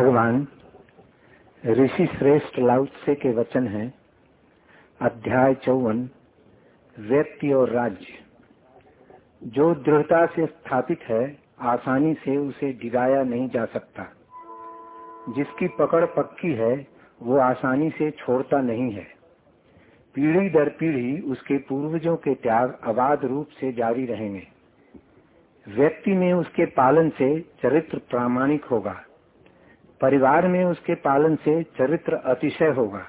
भगवान, ऋषि श्रेष्ठ लाउत्से के वचन हैं, अध्याय चौवन, व्यक्ति और राज्य। जो दृढ़ता से स्थापित है, आसानी से उसे डिगाया नहीं जा सकता। जिसकी पकड़ पक्की है, वो आसानी से छोड़ता नहीं है। पीढ़ी दर पीढ़ी उसके पूर्वजों के त्याग अबाध रूप से जारी रहेंगे। व्यक्ति में उसके पालन से चरित्र प्रामाणिक होगा। परिवार में उसके पालन से चरित्र अतिशय होगा।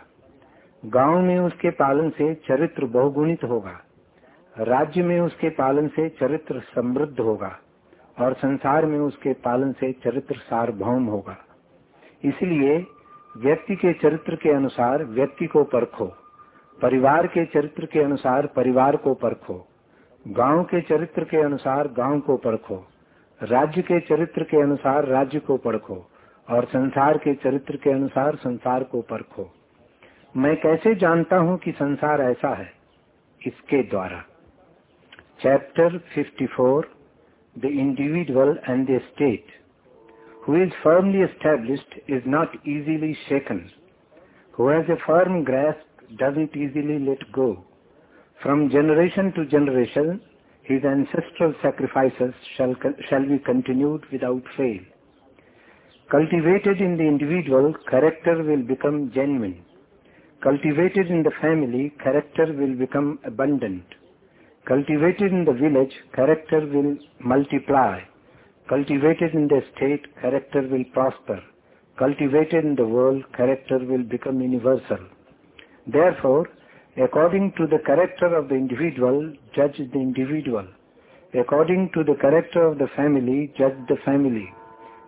गाँव में उसके पालन से चरित्र बहुगुणित होगा। राज्य में उसके पालन से चरित्र समृद्ध होगा और संसार में उसके पालन से चरित्र सार्वभौम होगा। इसलिए व्यक्ति के चरित्र के अनुसार व्यक्ति को परखो, परिवार के चरित्र के अनुसार परिवार को परखो, गाँव के चरित्र के अनुसार गाँव को परखो, राज्य के चरित्र के अनुसार राज्य को परखो। और संसार के चरित्र के अनुसार संसार को परखो। मैं कैसे जानता हूँ कि संसार ऐसा है? इसके द्वारा। Chapter 54 four the individual and the state who is firmly established is not easily shaken who has a firm grasp doesn't easily let go from generation to generation his ancestral sacrifices shall be continued without fail cultivated in the individual character will become genuine cultivated in the family character will become abundant cultivated in the village character will multiply Cultivated in the state, character will prosper. Cultivated in the world, character will become universal. Therefore, according to the character of the individual, judge the individual. According to the character of the family, judge the family.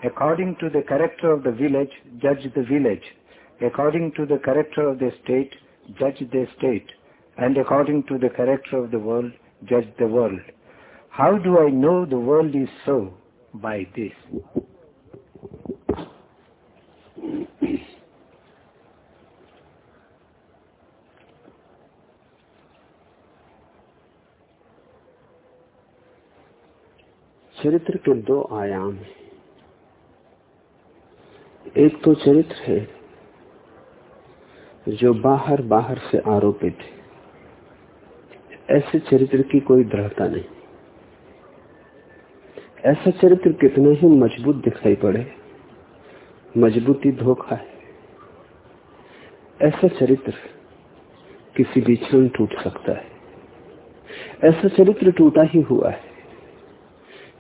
According to the character of the village, judge the village. According to the character of the state, judge the state. And according to the character of the world, judge the world. How do I know the world is so? by this. चरित्र के दो आयाम हैं एक तो चरित्र है जो बाहर बाहर से आरोपित है। ऐसे चरित्र की कोई दृढ़ता नहीं। ऐसा चरित्र कितना ही मज़बूत दिखाई पड़े, मजबूती धोखा है। ऐसा चरित्र किसी भी क्षण टूट सकता है। ऐसा चरित्र टूटा ही हुआ है,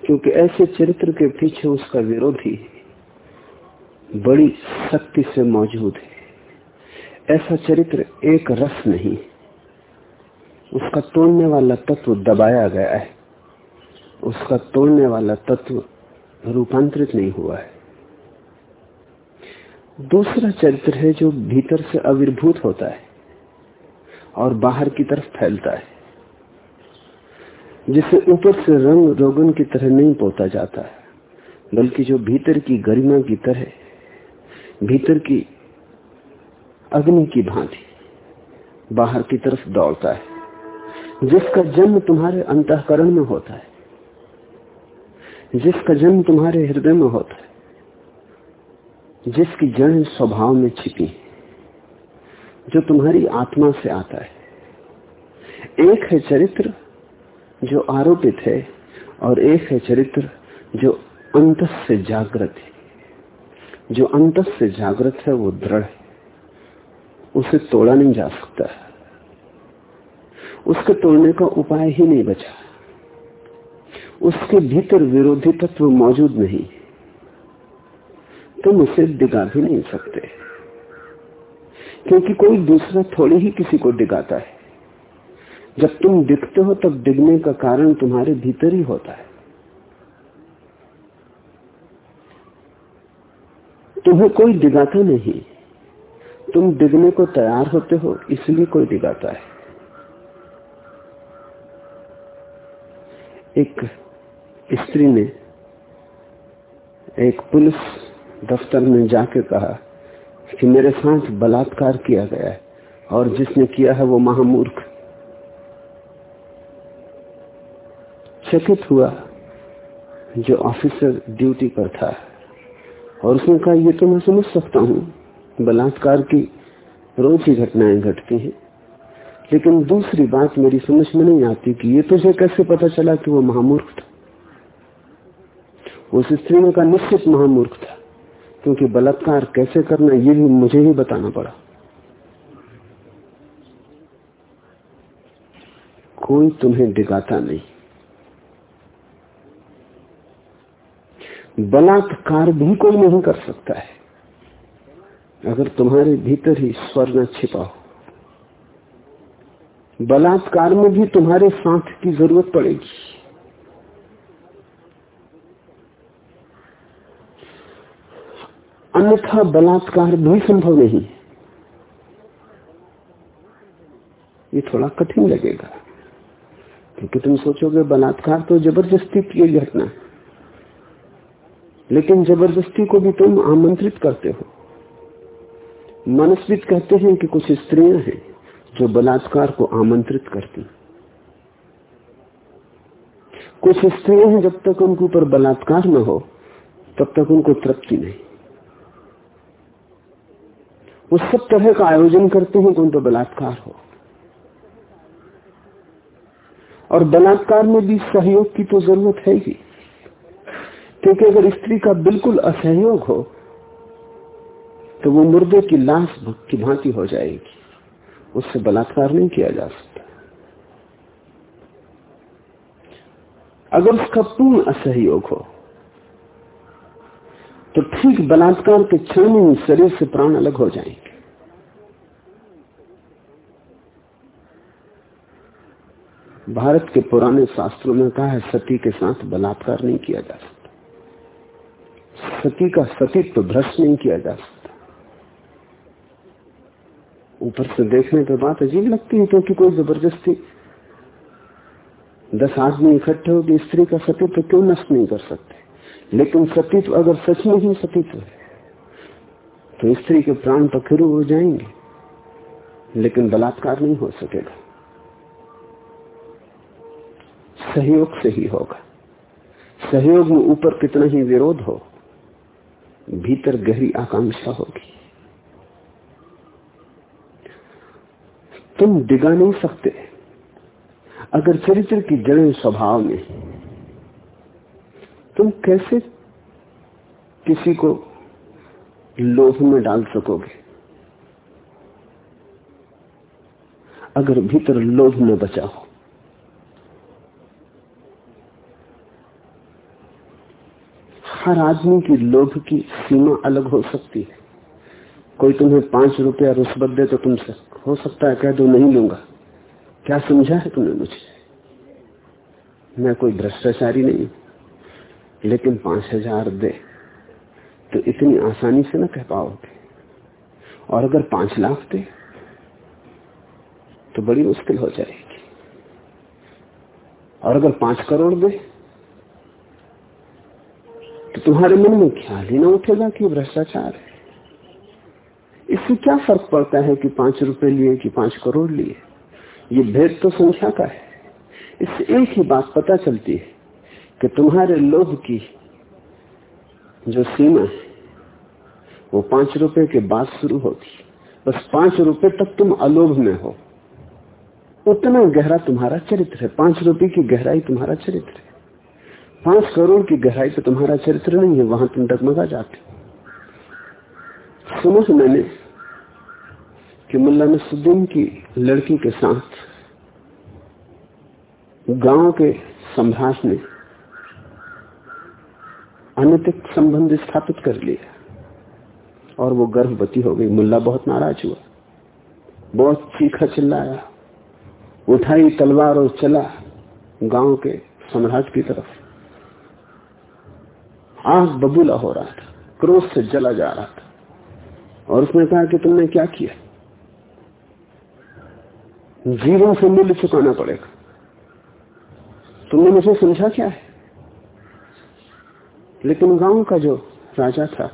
क्योंकि ऐसे चरित्र के पीछे उसका विरोधी बड़ी शक्ति से मौजूद है। ऐसा चरित्र एक रस नहीं। उसका तोड़ने वाला तत्व दबाया गया है। उसका तोड़ने वाला तत्व रूपांतरित नहीं हुआ है। दूसरा चरित्र है जो भीतर से आविर्भूत होता है और बाहर की तरफ़ फैलता है, जिसे ऊपर से रंग रोगन की तरह नहीं पोता जाता है बल्कि जो भीतर की गरिमा की तरह भीतर की अग्नि की भांति बाहर की तरफ़ दौड़ता है, जिसका जन्म तुम्हारे अंतकरण में होता है, जिसका जन्म तुम्हारे हृदय में होता है, जिसकी जड़ स्वभाव में छिपी जो तुम्हारी आत्मा से आता है। एक है चरित्र जो आरोपित है और एक है चरित्र जो अंत से जागृत है। जो अंत से जागृत है, वो दृढ़ है। उसे तोड़ा नहीं जा सकता। उसके तोड़ने का उपाय ही नहीं बचा। उसके भीतर विरोधी तत्व मौजूद नहीं। तुम उसे डिगा भी नहीं सकते। क्योंकि कोई दूसरा थोड़ी ही किसी को डिगाता है। जब तुम दिखते हो, तब डिगने का कारण तुम्हारे भीतर ही होता है। तुम्हें कोई डिगाता नहीं। तुम डिगने को तैयार होते हो, इसलिए कोई डिगाता है। एक स्त्री ने एक पुलिस दफ्तर में जाके कहा कि मेरे साथ बलात्कार किया गया है और जिसने किया है वो महामूर्ख। चकित हुआ जो ऑफिसर ड्यूटी पर था। और उसने कहा, ये तो मैं समझ सकता हूँ। बलात्कार की रोज ही घटनाएँ घटती हैं। लेकिन दूसरी बात मेरी समझ में नहीं आती कि ये तुझे कैसे पता चला कि वो महामूर्ख था? उस स्त्री ने कहा निश्चित महामूर्ख था, क्योंकि बलात्कार कैसे करना, ये भी मुझे ही बताना पड़ा। कोई तुम्हें डिगाता नहीं। बलात्कार भी कोई नहीं कर सकता है। अगर तुम्हारे भीतर ही स्वर न छिपा हो। बलात्कार में भी तुम्हारे साथ की ज़रूरत पड़ेगी। अन्यथा बलात्कार भी संभव नहीं ये थोड़ा कठिन लगेगा। क्योंकि तुम सोचोगे बलात्कार तो ज़बरदस्ती की घटना है। लेकिन ज़बरदस्ती को भी तुम आमंत्रित करते हो। मनस्वित कहते हैं कि कुछ स्त्रियाँ हैं जो बलात्कार को आमंत्रित करती कुछ स्त्रियाँ हैं जब तक उनके ऊपर बलात्कार न हो, तब तक उनको तृप्ति नहीं। वो सब तरह का आयोजन करते हैं कि उन पर बलात्कार हो। और बलात्कार में भी सहयोग की तो ज़रूरत है ही। क्योंकि अगर स्त्री का बिल्कुल असहयोग हो तो वो मुर्दे की लाश की भांति हो जाएगी। उससे बलात्कार नहीं किया जा सकता। अगर उसका पूर्ण असहयोग हो तो ठीक बलात्कार के क्षण में शरीर से प्राण अलग हो जाएँगे। भारत के पुराने शास्त्रों में कहा है, सती के साथ बलात्कार नहीं किया जा सकता। सती का सतीत्व तो भ्रष्ट नहीं किया जा सकता। ऊपर से देखने पर बात अजीब लगती है, क्योंकि कोई ज़बरदस्ती दस आदमी इकट्ठे होगी स्त्री का सतीत्व तो क्यों नष्ट नहीं कर सकते? लेकिन सतीत्व अगर सच में ही सतीत्व है तो स्त्री के प्राण तो फिर हो जाएँगे, लेकिन बलात्कार नहीं हो सकेगा। सहयोग से ही होगा। सहयोग में ऊपर कितना ही विरोध हो भीतर गहरी आकांक्षा होगी। तुम डिगा नहीं सकते। अगर चरित्र की जड़ें स्वभाव में तुम कैसे किसी को लोभ में डाल सकोगे? अगर भीतर लोभ न बचा हो हर आदमी की लोभ की सीमा अलग हो सकती है। कोई तुम्हें पाँच रुपया रुस्बत दे तो तुमसे हो सकता है, कह दो, नहीं लूँगा। क्या समझा है तुमने मुझे? मैं कोई भ्रष्टाचारी नहीं लेकिन पाँच हज़ार दे तो इतनी आसानी से ना कह पाओगे। और अगर पाँच लाख दे तो बड़ी मुश्किल हो जाएगी। और अगर पाँच करोड़ दे तो तुम्हारे मन में ख्याल ही ना उठेगा कि भ्रष्टाचार है। इससे क्या फ़र्क पड़ता है कि पाँच रुपए लिए कि पाँच करोड़ लिए? ये भेद तो संख्या का है। इससे एक ही बात पता चलती है कि तुम्हारे लोभ की जो सीमा है, वो पाँच रुपए के बाद शुरू होती बस पाँच रुपए तक तुम अलोभ में हो। उतना गहरा तुम्हारा चरित्र है। पाँच रुपए की गहराई तुम्हारा चरित्र है। पाँच करोड़ की गहराई से तुम्हारा चरित्र नहीं है, वहाँ तुम डगमगा जाते सुनो से मैंने कि मुल्ला नसुद्दीन की लड़की के साथ गाँव के सम्राट ने अनैतिक संबंध स्थापित कर लिया और वो गर्भवती हो गई। मुल्ला बहुत नाराज़ हुआ, बहुत चीखा चिल्लाया, उठाई तलवार और चला गाँव के सम्राट की तरफ़। आँख बबूला हो रहा था, क्रोध से जला जा रहा था। और उसने कहा कि तुमने क्या किया? जीवन से मूल्य चुकाना पड़ेगा। तुमने मुझे समझा क्या है? लेकिन गाँव का जो राजा था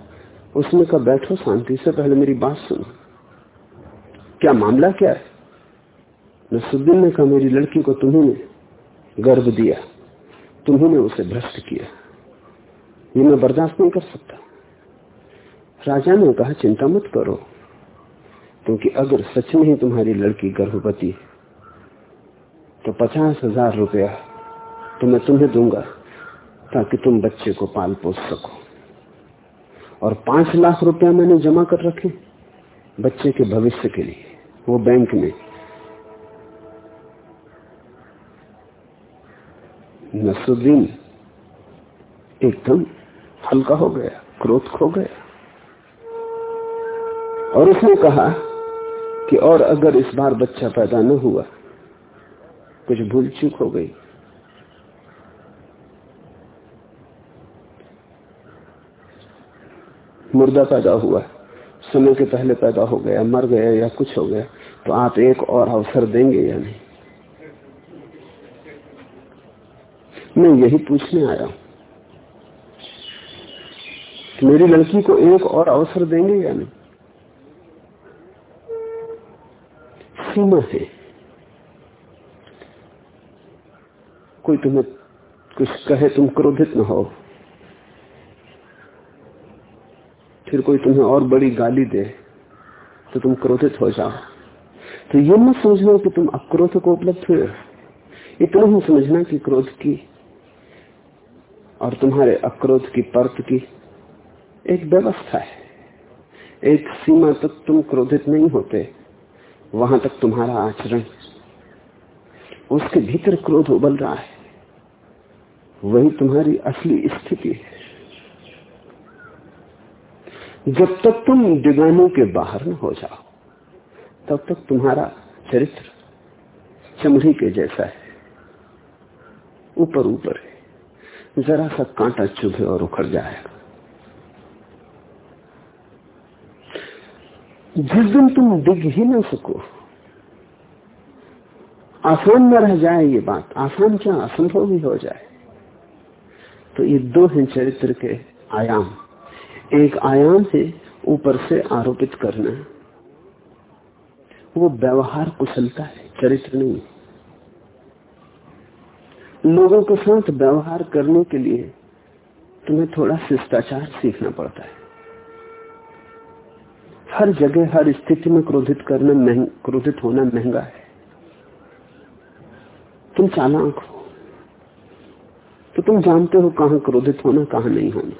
उसने कहा बैठो शांति से पहले मेरी बात सुनो। क्या मामला क्या है? नसुद्दीन ने कहा, मेरी लड़की को तुम्ही गर्भ दिया तुम्हें उसे भ्रष्ट किया। ये मैं बर्दाश्त नहीं कर सकता। राजा ने कहा, चिंता मत करो, क्योंकि अगर सच में ही तुम्हारी लड़की गर्भवती तो पचास हज़ार रुपया तो मैं तुम्हें दूँगा, ताकि तुम बच्चे को पाल पोस सको। और पाँच लाख रुपया मैंने जमा कर रखे बच्चे के भविष्य के लिए, वो बैंक में। नसुद्दीन एकदम हल्का हो गया, क्रोध खो गया। और उसने कहा कि और अगर इस बार बच्चा पैदा न हुआ, कुछ भूल चूक हो गई। मुर्दा पैदा हुआ, समय के पहले पैदा हो गया, मर गया या कुछ हो गया तो आप एक और अवसर देंगे या नहीं? मैं यही पूछने आया हूँ। मेरी लड़की को एक और अवसर देंगे या नहीं? सीमा है कोई तुम्हें कुछ कहे, तुम क्रोधित न हो। फिर कोई तुम्हें और बड़ी गाली दे तो तुम क्रोधित हो जाओ। तो ये मत समझना कि तुम अक्रोध को उपलब्ध हुए इतना ही समझना कि क्रोध की और तुम्हारे अक्रोध की परत की एक व्यवस्था है। एक सीमा तक तुम क्रोधित नहीं होते। वहाँ तक तुम्हारा आचरण, उसके भीतर क्रोध उबल रहा है। वही तुम्हारी असली स्थिति है। जब तक तुम डिगानों के बाहर न हो जाओ, तब तक तुम्हारा चरित्र चमड़ी के जैसा है। ऊपर ऊपर है। जरा सा कांटा चुभे और उखड़ जाएगा। जिस दिन तुम डिग ही ना सको, आसान न रह जाए ये बात, आसान क्या असंभव ही हो जाए। तो ये दो हैं चरित्र के आयाम। एक आयाम है ऊपर से आरोपित करना। वो व्यवहार कुशलता है, चरित्र नहीं लोगों के साथ व्यवहार करने के लिए तुम्हें थोड़ा शिष्टाचार सीखना पड़ता है। हर जगह हर स्थिति में क्रोधित करना महंग, क्रोधित होना महँगा है। तुम चालाक हो। तो तुम जानते हो कहाँ क्रोधित होना कहाँ नहीं होना।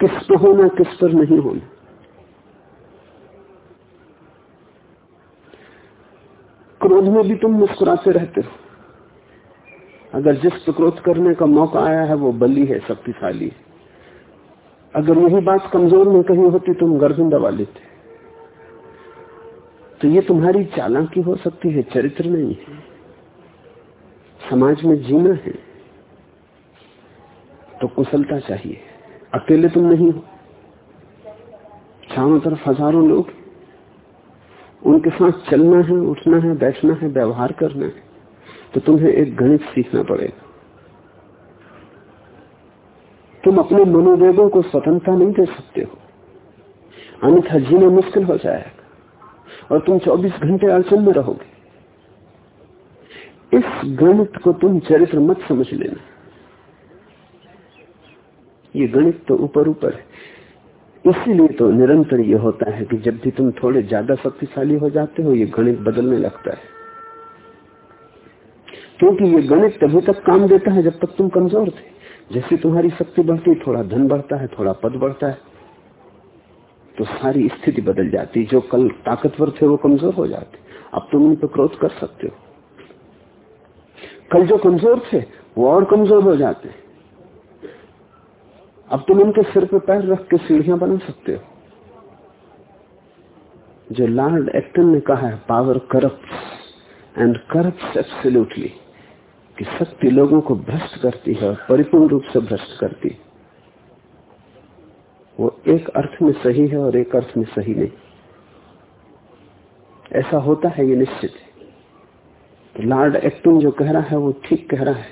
किस पर होना किस पर नहीं होना। क्रोध में भी तुम मुस्कुराते रहते हो। अगर जिस पर क्रोध करने का मौका आया है वो बली है शक्तिशाली है। अगर यही बात कमज़ोर में कहीं होती तुम गर्दन दबा लेते। तो ये तुम्हारी चालाकी हो सकती है, चरित्र नहीं है। समाज में जीना है तो कुशलता चाहिए। अकेले तुम नहीं हो। चारों तरफ़ हज़ारों लोग उनके साथ चलना है, उठना है, बैठना है, व्यवहार करना है। तो तुम्हें एक गणित सीखना पड़ेगा। तुम अपने मनोवेगों को स्वतंत्रता नहीं दे सकते हो। अन्यथा जीना मुश्किल हो जाएगा और तुम 24 घंटे अड़चन में रहोगे। इस गणित को तुम चरित्र मत समझ लेना। ये गणित तो ऊपर ऊपर है। इसीलिए तो निरंतर ये होता है कि जब भी तुम थोड़े ज़्यादा शक्तिशाली हो जाते हो, ये गणित बदलने लगता है। क्योंकि ये गणित तभी तक काम देता है जब तक तुम कमज़ोर थे। जैसे तुम्हारी शक्ति बढ़ती थोड़ा धन बढ़ता है, थोड़ा पद बढ़ता है तो सारी स्थिति बदल जाती जो कल ताकतवर थे, वो कमज़ोर हो जाते अब तुम उन पर क्रोध कर सकते हो। कल जो कमज़ोर थे, वो और कमज़ोर हो जाते अब तुम उनके सिर पर पैर रख के सीढ़ियाँ बना सकते हो। जो लॉर्ड एक्टन ने कहा है, power corrupt and corrupt absolutely. कि शक्ति लोगों को भ्रष्ट करती है, परिपूर्ण रूप से भ्रष्ट करती है। वो एक अर्थ में सही है और एक अर्थ में सही नहीं। ऐसा होता है, ये निश्चित है। तो लॉर्ड एक्टन जो कह रहा है, वो ठीक कह रहा है।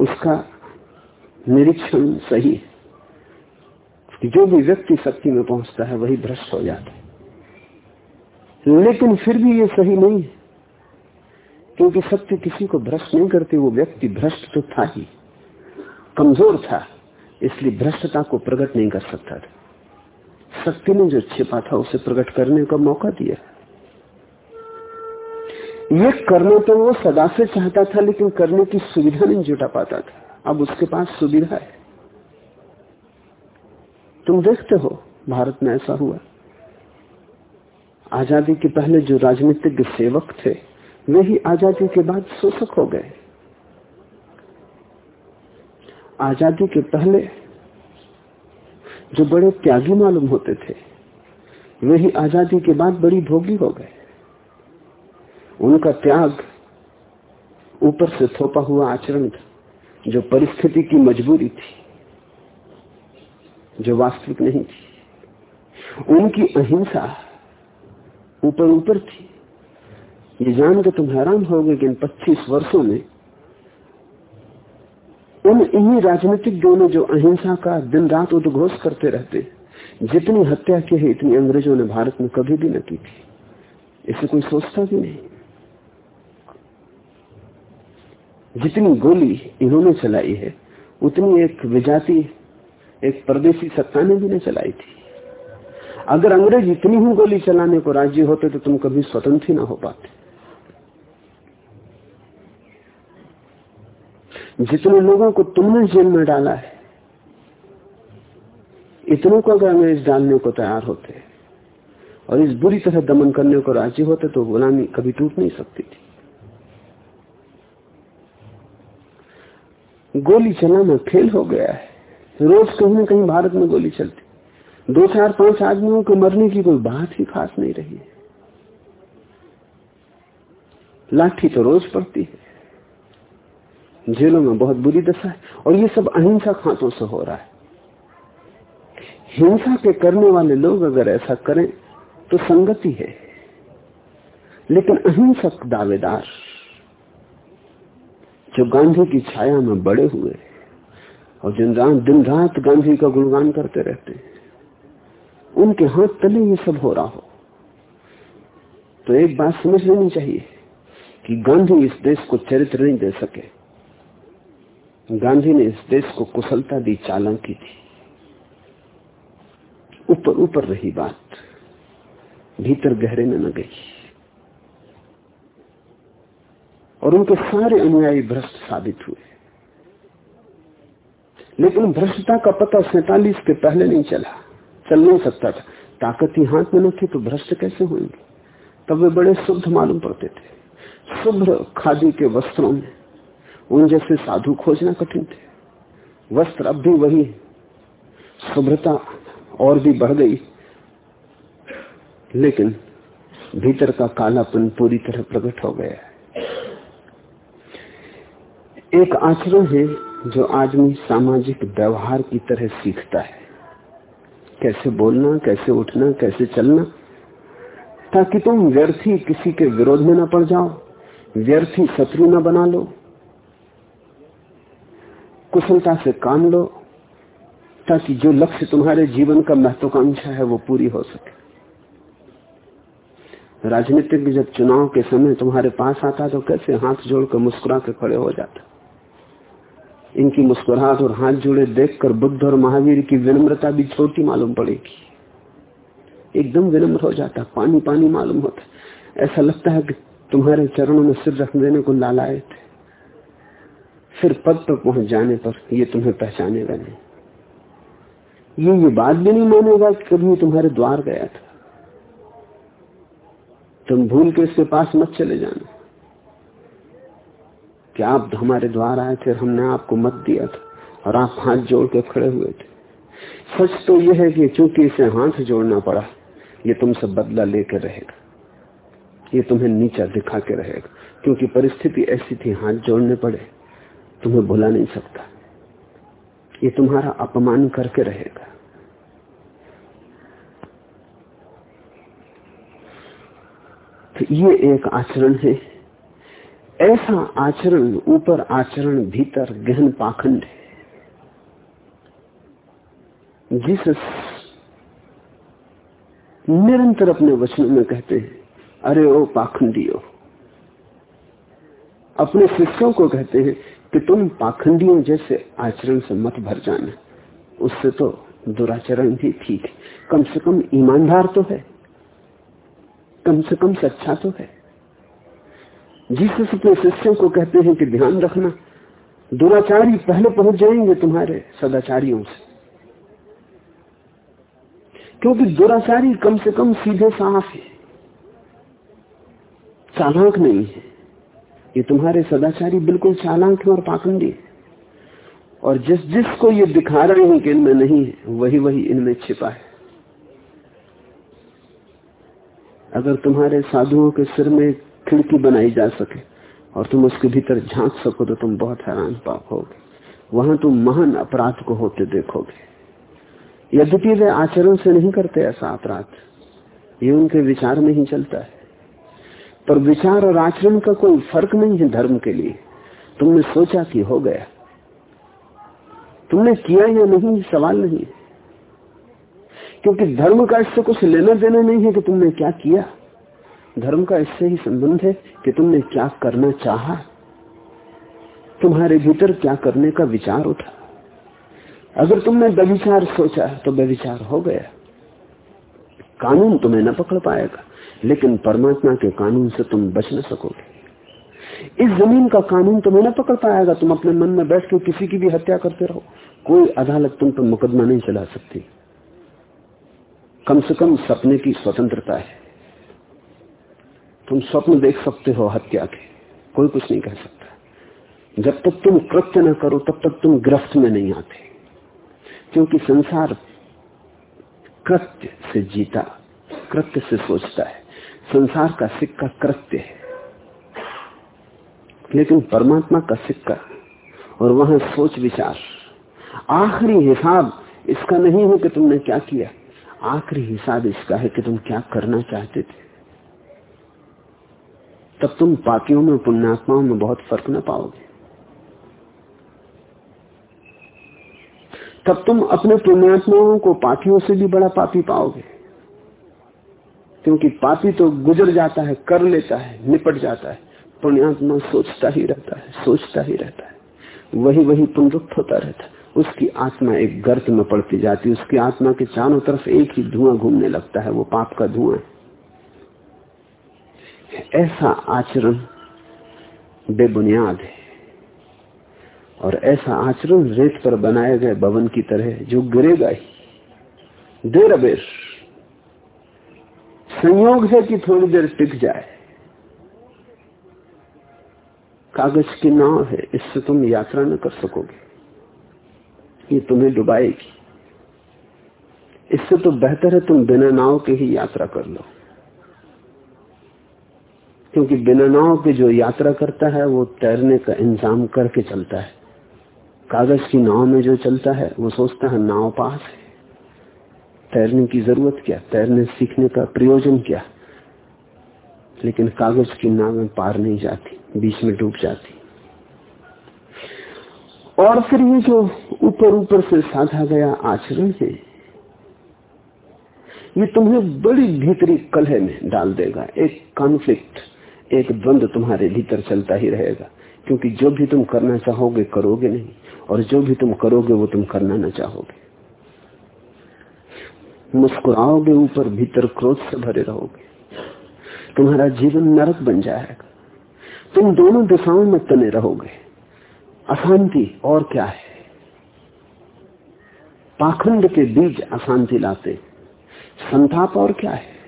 उसका निरीक्षण सही है। कि जो भी व्यक्ति शक्ति में पहुँचता है, वही भ्रष्ट हो जाता है। लेकिन फिर भी ये सही नहीं है। क्योंकि सत्य किसी को भ्रष्ट नहीं करती, वो व्यक्ति भ्रष्ट तो था ही। कमज़ोर था, इसलिए भ्रष्टता को प्रकट नहीं कर सकता था। शक्ति ने जो छिपा था, उसे प्रकट करने का मौका दिया। ये करना तो वो सदा से चाहता था, लेकिन करने की सुविधा नहीं जुटा पाता था। अब उसके पास सुविधा है। तुम देखते हो, भारत में ऐसा हुआ। आज़ादी के पहले जो राजनीतिक सेवक थे वे ही आज़ादी के बाद शोषक हो गए। आज़ादी के पहले जो बड़े त्यागी मालूम होते थे वे ही आज़ादी के बाद बड़ी भोगी हो गए। उनका त्याग ऊपर से थोपा हुआ आचरण था, जो परिस्थिति की मजबूरी थी, जो वास्तविक नहीं थी। उनकी अहिंसा ऊपर ऊपर थी। ये जान के तुम हैरान हो गए कि इन 25 वर्षों में उन इन्हीं राजनीतिज्ञों ने जो अहिंसा का दिन रात उद्घोष करते रहते जितनी हत्या की है, इतनी अंग्रेज़ों ने भारत में कभी भी न की थी। इसे कोई सोचता भी नहीं। जितनी गोली इन्होंने चलाई है, उतनी एक विजाति, एक परदेशी सत्ता ने भी नहीं चलाई थी। अगर अंग्रेज़ इतनी ही गोली चलाने को राज़ी होते तो तुम कभी स्वतंत्र ही ना हो पाते। जितने लोगों को तुमने जेल में डाला है, इतनों को अगर अंग्रेज़ डालने को तैयार होते और इस बुरी तरह दमन करने को राज़ी होते तो गुलामी कभी टूट नहीं सकती थी। गोली चलाना फेल हो गया है। रोज कहीं ना कहीं भारत में गोली चलती। दो चार पाँच आदमियों के मरने की कोई बात ही खास नहीं रही है। लाठी तो रोज पड़ती है। जेलों में बहुत बुरी दशा है और ये सब अहिंसक हाथों से हो रहा है। हिंसा के करने वाले लोग अगर ऐसा करें तो संगति है। लेकिन अहिंसक दावेदार, जो गांधी की छाया में बड़े हुए और जिन दिन रात गांधी का गुणगान करते रहते हैं, उनके हाथ तले ये सब हो रहा हो तो एक बात समझ लेनी चाहिए कि गांधी इस देश को चरित्र नहीं दे सके। गांधी ने इस देश को कुशलता दी चालांकी थी। ऊपर ऊपर रही बात, भीतर गहरे में न गई। और उनके सारे अनुयायी भ्रष्ट साबित हुए। लेकिन भ्रष्टता का पता सैतालीस के पहले नहीं चला। चल नहीं सकता था। ताकत ही हाथ में न थी तो भ्रष्ट कैसे होंगे? तब वे बड़े शुद्ध मालूम पड़ते थे। शुभ्र खादी के वस्त्रों में उन जैसे साधु खोजना कठिन थे। वस्त्र अब भी वही शुभ्रता और भी बढ़ गई। लेकिन भीतर का कालापन पूरी तरह प्रकट हो गया है। एक आचरण है जो आदमी सामाजिक व्यवहार की तरह सीखता है। कैसे बोलना, कैसे उठना, कैसे चलना, ताकि तुम व्यर्थी किसी के विरोध में न पड़ जाओ, व्यर्थी शत्रु न बना लो। कुशलता से काम लो, ताकि जो लक्ष्य तुम्हारे जीवन का महत्वाकांक्षा है वो पूरी हो सके। राजनीतिक जब चुनाव के समय तुम्हारे पास आता तो कैसे हाथ जोड़कर मुस्कुरा के खड़े हो जाता? इनकी मुस्कुराहट और हाथ जोड़े देखकर बुद्ध और महावीर की विनम्रता भी छोटी मालूम पड़ेगी। एकदम विनम्र हो जाता पानी पानी मालूम होता। ऐसा लगता है कि तुम्हारे चरणों में सिर रख देने को लालाए थे फिर पद पर पहुँच जाने पर ये तुम्हें पहचानेगा नहीं। ये ये बात भी नहीं मानेगा कि कभी तुम्हारे द्वार गया था। तुम भूल के इसके पास मत चले जाना। कि आप हमारे द्वार आए थे हमने आपको मत दिया था और आप हाथ जोड़ के खड़े हुए थे। सच तो यह है कि चूँकि इसे हाथ जोड़ना पड़ा, ये तुमसे बदला लेकर रहेगा। ये तुम्हें नीचा दिखा के रहेगा, क्योंकि परिस्थिति ऐसी थी, हाथ जोड़ने पड़े। तुम्हें भुला नहीं सकता। ये तुम्हारा अपमान करके रहेगा। तो ये एक आचरण है। ऐसा आचरण, ऊपर आचरण, भीतर गहन पाखंड है। जीसस निरंतर अपने वचनों में कहते हैं, अरे ओ पाखंडियो, अपने शिष्यों को कहते हैं कि तुम पाखंडियों जैसे आचरण से मत भर जाना। उससे तो दुराचरण भी ठीक है। कम से कम ईमानदार तो है। कम से कम सच्चा तो है। जिस अपने शिष्यों को कहते हैं कि ध्यान रखना, दुराचारी पहले पहुँच जाएँगे तुम्हारे सदाचारियों से। क्योंकि दुराचारी कम से कम सीधे साफ़ है। चालाक नहीं है। ये तुम्हारे सदाचारी बिल्कुल चालाक और पाखंडी है। और जिस जिसको ये दिखा रहे हैं कि इनमें नहीं है, वही वही इनमें छिपा है। अगर तुम्हारे साधुओं के सिर में खिड़की बनाई जा सके और तुम उसके भीतर झाँक सको तो तुम बहुत हैरान पाओगे वहाँ तुम महान अपराध को होते देखोगे। यद्यपि वे आचरण से नहीं करते ऐसा अपराध। ये उनके विचार में ही चलता है। पर विचार और आचरण का कोई फ़र्क नहीं है धर्म के लिए। तुमने सोचा कि हो गया। तुमने किया या नहीं सवाल नहीं। क्योंकि धर्म का इससे कुछ लेना देना नहीं है कि तुमने क्या किया। धर्म का इससे ही संबंध है कि तुमने क्या करना चाहा। तुम्हारे भीतर क्या करने का विचार उठा। अगर तुमने व्यविचार सोचा तो बेविचार हो गया। कानून तुम्हें न पकड़ पाएगा। लेकिन परमात्मा के कानून से तुम बच न सकोगे। इस ज़मीन का कानून तुम्हें न पकड़ पाएगा, तुम अपने मन में बैठ के किसी की भी हत्या करते रहो। कोई अदालत तुम पर मुकदमा नहीं चला सकती। कम से कम सपने की स्वतंत्रता है। तुम स्वप्न देख सकते हो हत्या के। कोई कुछ नहीं कह सकता। जब तक तुम कृत्य न करो, तब तक तुम ग्रस्त में नहीं आते। क्योंकि संसार कृत्य से जीता, कृत्य से सोचता है। संसार का सिक्का कृत्य है। लेकिन परमात्मा का सिक्का और वहाँ सोच विचार। आखिरी हिसाब इसका नहीं है कि तुमने क्या किया। आखिरी हिसाब इसका है कि तुम क्या करना चाहते थे। तब तुम पापियों में, पुण्यात्माओं में बहुत फ़र्क न पाओगे। तब तुम अपने पुण्यात्माओं को पापियों से भी बड़ा पापी पाओगे। क्योंकि पापी तो गुजर जाता है, कर लेता है, निपट जाता है। पुण्यात्मा सोचता ही रहता है, सोचता ही रहता है। वही वही पुनरुक्त होता रहता है। उसकी आत्मा एक गर्त में पड़ती जाती उसकी आत्मा के चारों तरफ़ एक ही धुआँ घूमने लगता है। वो पाप का धुआँ ऐसा आचरण बेबुनियाद है। और ऐसा आचरण रेत पर बनाए गए भवन की तरह जो गिरेगा ही। देर अबेर। संयोग है कि थोड़ी देर टिक जाए। कागज़ की नाव है, इससे तुम यात्रा न कर सकोगे। ये तुम्हें डुबाएगी। इससे तो बेहतर है तुम बिना नाव के ही यात्रा कर लो। क्योंकि बिना नाव के जो यात्रा करता है, वो तैरने का इंतज़ाम करके चलता है। कागज़ की नाव में जो चलता है, वो सोचता है नाव पास है। तैरने की ज़रूरत क्या? तैरने सीखने का प्रयोजन क्या? लेकिन कागज़ की नाव पार नहीं जाती, बीच में डूब जाती। और फिर ये जो ऊपर ऊपर से साधा गया आचरण है, ये तुम्हें बड़ी भीतरी कलह में डाल देगा। एक कॉन्फ्लिक्ट एक द्वंद तुम्हारे भीतर चलता ही रहेगा। क्योंकि जो भी तुम करना चाहोगे, करोगे नहीं। और जो भी तुम करोगे, वो तुम करना ना चाहोगे। मुस्कुराओगे, ऊपर भीतर क्रोध से भरे रहोगे। तुम्हारा जीवन नरक बन जाएगा। तुम दोनों दिशाओं में तने रहोगे। अशांति और क्या है? पाखंड के बीज अशांति लाते। संताप और क्या है?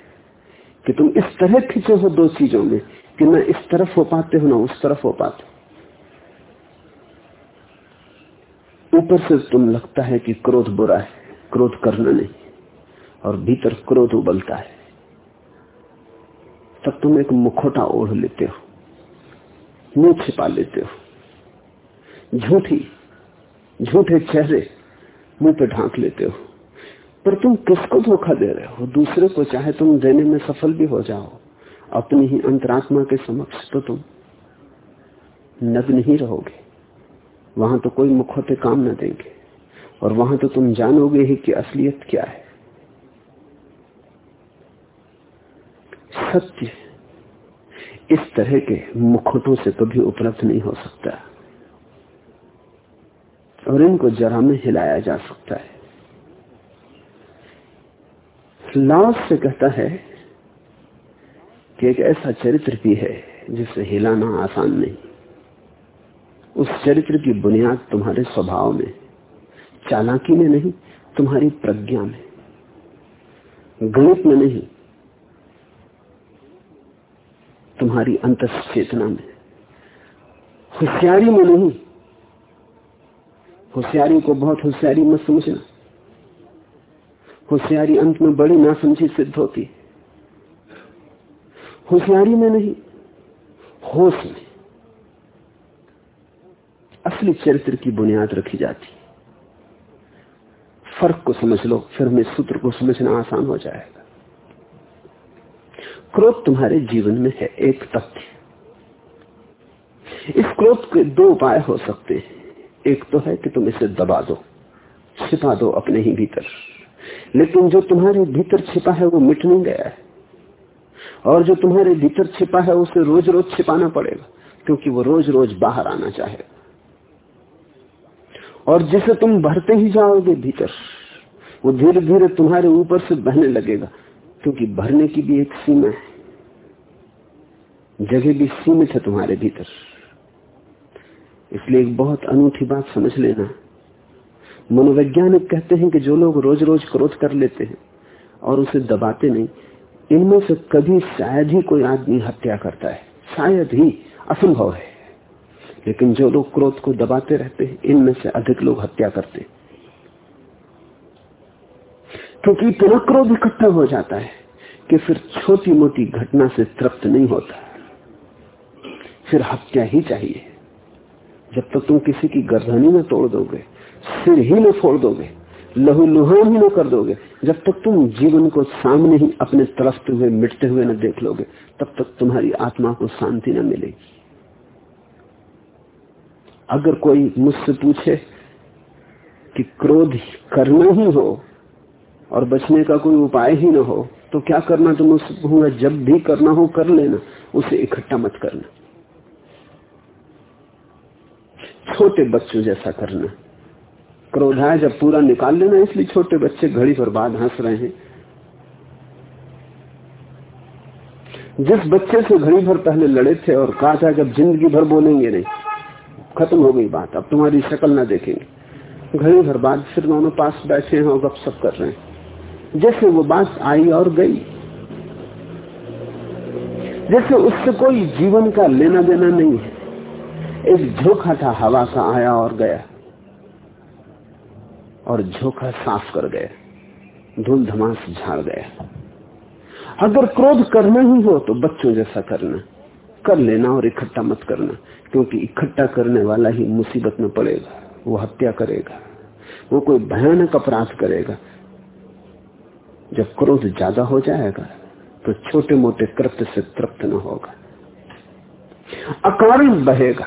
कि तुम इस तरह खींचे हो दो चीज़ों में, कि ना इस तरफ़ हो पाते हो, ना उस तरफ़ हो पाते ऊपर से तुम लगता है कि क्रोध बुरा है, क्रोध करना नहीं। और भीतर क्रोध उबलता है। तब तुम एक मुखोटा ओढ़ लेते हो, मुँह छिपा लेते हो, झूठी, झूठे चेहरे मुँह पे ढांक लेते हो। पर तुम किसको धोखा दे रहे हो? दूसरे को चाहे तुम देने में सफल भी हो जाओ, अपनी ही अंतरात्मा के समक्ष तो तुम नग्न ही रहोगे। वहाँ तो कोई मुखोटे काम न देंगे, और वहाँ तो तुम जानोगे ही कि असलियत क्या है। सत्य इस तरह के मुखोटों से कभी उपलब्ध नहीं हो सकता। और इनको जरा में हिलाया जा सकता है। लाओस से कहता है कि एक ऐसा चरित्र भी है जिसे हिलाना आसान नहीं। उस चरित्र की बुनियाद तुम्हारे स्वभाव में, चालाकी में नहीं, तुम्हारी प्रज्ञा में, गणित में नहीं तुम्हारी अंत चेतना में। होशियारी में नहीं। होशियारी को बहुत होशियारी मत समझना। होशियारी अंत में बड़ी नासमझी सिद्ध होती होशियारी में नहीं, होश में। असली चरित्र की बुनियाद रखी जाती फ़र्क को समझ लो, फिर हमें सूत्र को समझना आसान हो जाएगा। क्रोध तुम्हारे जीवन में है, एक तथ्य। इस क्रोध के दो उपाय हो सकते हैं। एक तो है कि तुम इसे दबा दो, छिपा दो अपने ही भीतर। लेकिन जो तुम्हारे भीतर छिपा है, वो मिट नहीं गया है। और जो तुम्हारे भीतर छिपा है, उसे रोज रोज छिपाना पड़ेगा, क्योंकि वो रोज रोज बाहर आना चाहेगा। और जिसे तुम भरते ही जाओगे भीतर, वो धीरे धीरे तुम्हारे ऊपर से बहने लगेगा। क्योंकि भरने की भी एक सीमा है। जगह भी सीमित है तुम्हारे भीतर। इसलिए एक बहुत अनूठी बात समझ लेना। मनोवैज्ञानिक कहते हैं कि जो लोग रोज रोज क्रोध कर लेते हैं और उसे दबाते नहीं, इनमें से कभी शायद ही कोई आदमी हत्या करता है। शायद ही असंभव है। लेकिन जो लोग क्रोध को दबाते रहते हैं, इनमें से अधिक लोग हत्या करते क्योंकि इतना क्रोध इकट्ठा हो जाता है कि फिर छोटी मोटी घटना से तृप्त नहीं होता। फिर हत्या ही चाहिए। जब तक तुम किसी की गर्दनी में तोड़ दोगे, सिर ही में फोड़ दोगे, लहू लुहान ही न कर दोगे, जब तक तुम जीवन को सामने ही अपने तरफते हुए, मिटते हुए न देख लोगे, तब तक तुम्हारी आत्मा को शांति न मिलेगी। अगर कोई मुझसे पूछे कि क्रोध करना ही हो और बचने का कोई उपाय ही ना हो तो क्या करना तुम मुझसे कहूँगा जब भी करना हो, कर लेना, उसे इकट्ठा मत करना। छोटे बच्चों जैसा करना। क्रोधाय जब पूरा निकाल लेना, इसलिए छोटे बच्चे घड़ी भर बाद हंस रहे हैं। जिस बच्चे से घड़ी भर पहले लड़े थे और कहा था, जब ज़िंदगी भर बोलेंगे नहीं, खत्म हो गई बात, अब तुम्हारी शक्ल ना देखेंगे। घड़ी भर बाद फिर दोनों पास बैठे हैं और गपशप कर रहे हैं। जैसे वो बात आई और गई। जैसे उससे कोई जीवन का लेना देना नहीं है। एक झोंका था, हवा का आया और गया। और झोंका साफ़ कर गया। धूल धमास झाड़ गया। अगर क्रोध करना ही हो तो बच्चों जैसा करना। कर लेना और इकट्ठा मत करना, क्योंकि इकट्ठा करने वाला ही मुसीबत में पड़ेगा, वो हत्या करेगा। वो कोई भयानक अपराध करेगा जब क्रोध ज़्यादा हो जाएगा तो छोटे मोटे कृत्य से तृप्त न होगा। अकारण बहेगा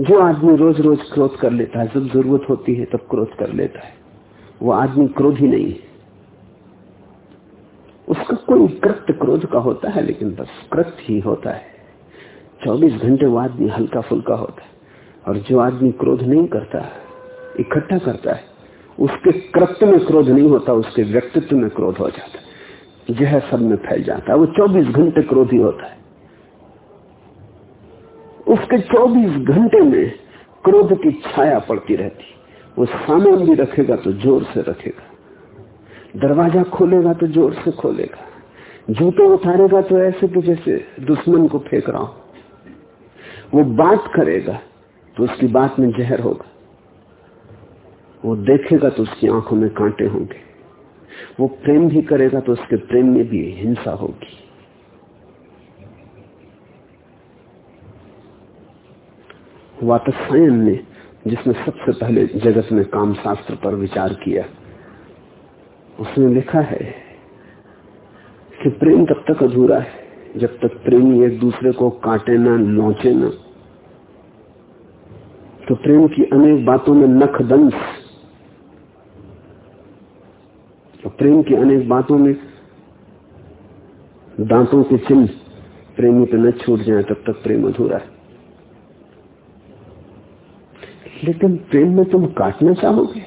जो आदमी रोज रोज क्रोध कर लेता है, जब ज़रूरत होती है, तब क्रोध कर लेता है। वो आदमी क्रोध ही नहीं है। उसका कोई कृत्य क्रोध का होता है, लेकिन बस कृत्य ही होता है। 24 घंटे वो आदमी हल्का फुल्का होता है, और जो आदमी क्रोध नहीं करता, इकट्ठा करता है उसके कृत्य में क्रोध नहीं होता, उसके व्यक्तित्व में क्रोध हो जाता है। जह सब में फैल जाता है। वो 24 घंटे क्रोधी होता है। उसके 24 घंटे में क्रोध की छाया पड़ती रहती। वो सामान भी रखेगा तो ज़ोर से रखेगा। दरवाज़ा खोलेगा तो ज़ोर से खोलेगा। जूते उतारेगा तो ऐसे कि जैसे दुश्मन को फेंक रहा हो। वो बात करेगा तो उसकी बात में जहर होगा। वो देखेगा तो उसकी आँखों में कांटे होंगे। वो प्रेम भी करेगा तो उसके प्रेम में भी हिंसा होगी। वातसायन ने, जिसने सबसे पहले जगत में काम शास्त्र पर विचार किया, उसने लिखा है कि प्रेम तब तक अधूरा है, जब तक प्रेमी एक दूसरे को काटे ना लौचे ना। तो प्रेम की अनेक बातों में नख प्रेम की अनेक बातों में, दांतों के चिन्ह, प्रेमी पे न छूट जाए तब तक प्रेम अधूरा है। लेकिन प्रेम में तुम काटना चाहोगे?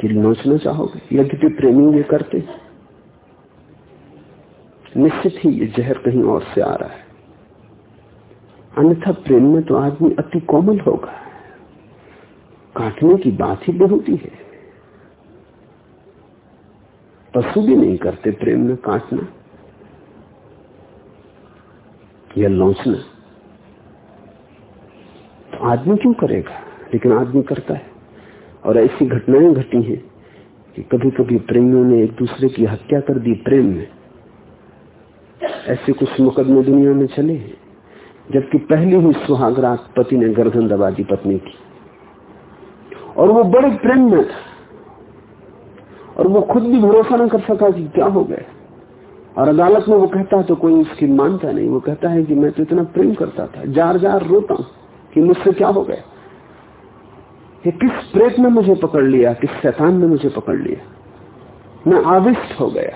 कि नोचना चाहोगे? यद्यपि प्रेमी ये करते निश्चित ही ये जहर कहीं और से आ रहा है। अन्यथा प्रेम में तो आदमी अति कोमल होगा। काटने की बात ही बहुती है। पशु भी नहीं करते प्रेम में काटना, या लौचना तो आदमी क्यों करेगा? लेकिन आदमी करता है। और ऐसी घटनाएँ घटी हैं कि कभी कभी प्रेमियों ने एक दूसरे की हत्या कर दी प्रेम में। ऐसे कुछ मुकदमे दुनिया में चले हैं, जबकि पहली ही सुहागरात पति ने गर्दन दबा दी पत्नी की। और वो बड़े प्रेम में था। और वो खुद भी भरोसा न कर सका कि क्या हो गया। और अदालत में वो कहता है तो कोई उसकी मानता नहीं। वो कहता है कि मैं तो इतना प्रेम करता था जार जार रोता हूँ कि मुझसे क्या हो गया। कि किस प्रेत ने मुझे पकड़ लिया, किस शैतान ने मुझे पकड़ लिया। मैं आविष्ट हो गया।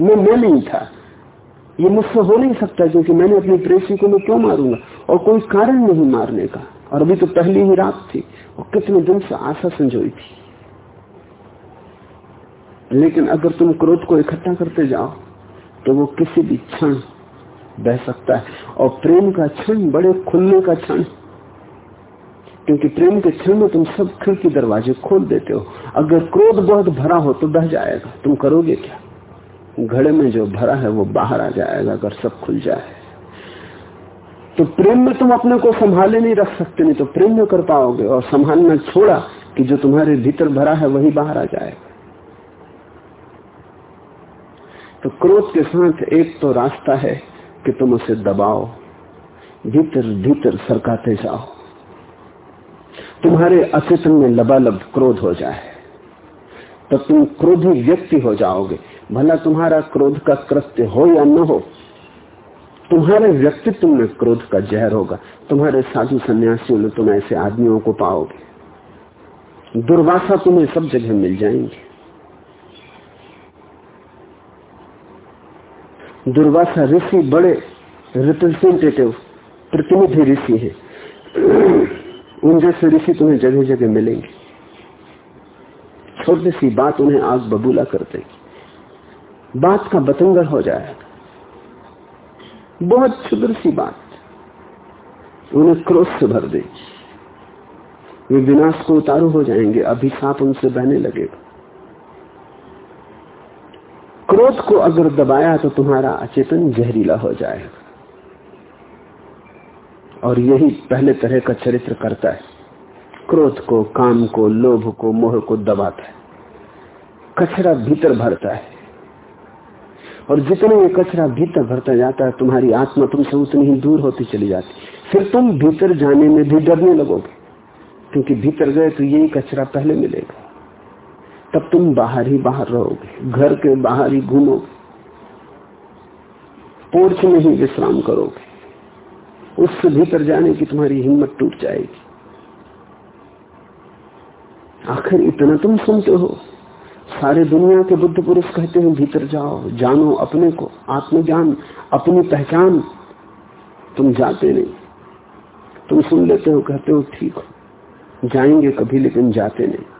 मैं मैं नहीं था। ये मुझसे हो नहीं सकता क्योंकि मैंने अपनी प्रेसी को मैं क्यों मारूँगा? और कोई कारण नहीं मारने का। और अभी तो पहली ही रात थी। और कितने दिन से आशा संजोई थी। लेकिन अगर तुम क्रोध को इकट्ठा करते जाओ तो वो किसी भी क्षण बह सकता है। और प्रेम का क्षण, बड़े खुलने का क्षण। क्योंकि प्रेम के क्षण में तुम सब खिड़की दरवाजे खोल देते हो। अगर क्रोध बहुत भरा हो तो बह जाएगा। तुम करोगे क्या? घड़े में जो भरा है, वो बाहर आ जाएगा, अगर सब खुल जाए। तो प्रेम में तुम अपने को संभाले नहीं रख सकते, नहीं तो प्रेम में कर पाओगे। और संभालना छोड़ा कि जो तुम्हारे भीतर भरा है, वही बाहर आ जाएगा। तो क्रोध के साथ एक तो रास्ता है कि तुम उसे दबाओ, भीतर भीतर सरकाते जाओ। तुम्हारे अचेतन में लबालब क्रोध हो जाए। तो तुम क्रोधी व्यक्ति हो जाओगे, भला तुम्हारा क्रोध का कृत्य हो या न हो। तुम्हारे व्यक्तित्व में क्रोध का जहर होगा, तुम्हारे साधु सन्यासियों में तुम ऐसे आदमियों को पाओगे। दुर्वासा तुम्हें सब जगह मिल जाएँगे। दुर्वासा ऋषि बड़े रिप्रेजेंटेटिव प्रतिनिधि ऋषि है। उन जैसे ऋषि तुम्हें जगह जगह मिलेंगे। छोटी सी बात उन्हें आग बबूला कर देगी। बात का बतंगड़ हो जाएगा। बहुत क्षुद्र सी बात। उन्हें क्रोध से भर देगी। वे विनाश को उतारू हो जाएँगे। अभी अभिशाप उनसे बहने लगेगा। क्रोध को अगर दबाया तो तुम्हारा अचेतन जहरीला हो जाएगा। और यही पहले तरह का चरित्र करता है। क्रोध को, काम को, लोभ को, मोह को दबाता है। कचरा भीतर भरता है। और जितना ये कचरा भीतर भरता जाता है, तुम्हारी आत्मा तुमसे उतनी ही दूर होती चली जाती फिर तुम भीतर जाने में भी डरने लगोगे। क्योंकि भीतर गए तो यही कचरा पहले मिलेगा। तब तुम बाहर ही बाहर रहोगे, घर के बाहर ही घूमोगे। पोर्च में ही विश्राम करोगे। उससे भीतर जाने की तुम्हारी हिम्मत टूट जाएगी। आखिर इतना तुम सुनते हो। सारे दुनिया के बुद्ध पुरुष कहते हैं, भीतर जाओ, जानो अपने को, आत्मज्ञान, अपनी पहचान। तुम जाते नहीं। तुम सुन लेते हो, कहते हो, ठीक हो। जाएँगे कभी, लेकिन जाते नहीं।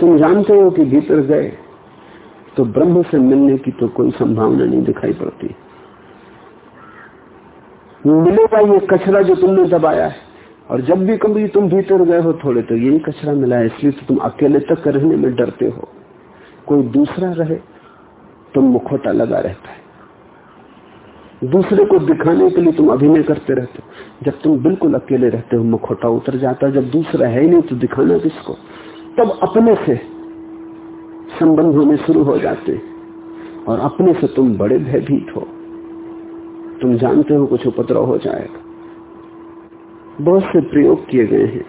तुम जानते हो कि भीतर गए तो ब्रह्म से मिलने की तो कोई संभावना नहीं दिखाई पड़ती। मिलेगा ये कचरा जो तुमने दबाया है, और जब भी कभी तुम भीतर गए हो थोड़े तो यही कचरा मिला है, इसलिए तो तुम अकेले तक रहने में डरते हो। कोई दूसरा रहे तो मुखोटा लगा रहता है। दूसरे को दिखाने के लिए तुम अभिनय करते रहते हो। जब तुम बिल्कुल अकेले रहते हो, मुखोटा उतर जाता है। जब दूसरा है ही नहीं तो दिखाना किसको? तब अपने से संबंध होने शुरू हो जाते। और अपने से तुम बड़े भयभीत हो। तुम जानते हो कुछ उपद्रव हो जाएगा। बहुत से प्रयोग किए गए हैं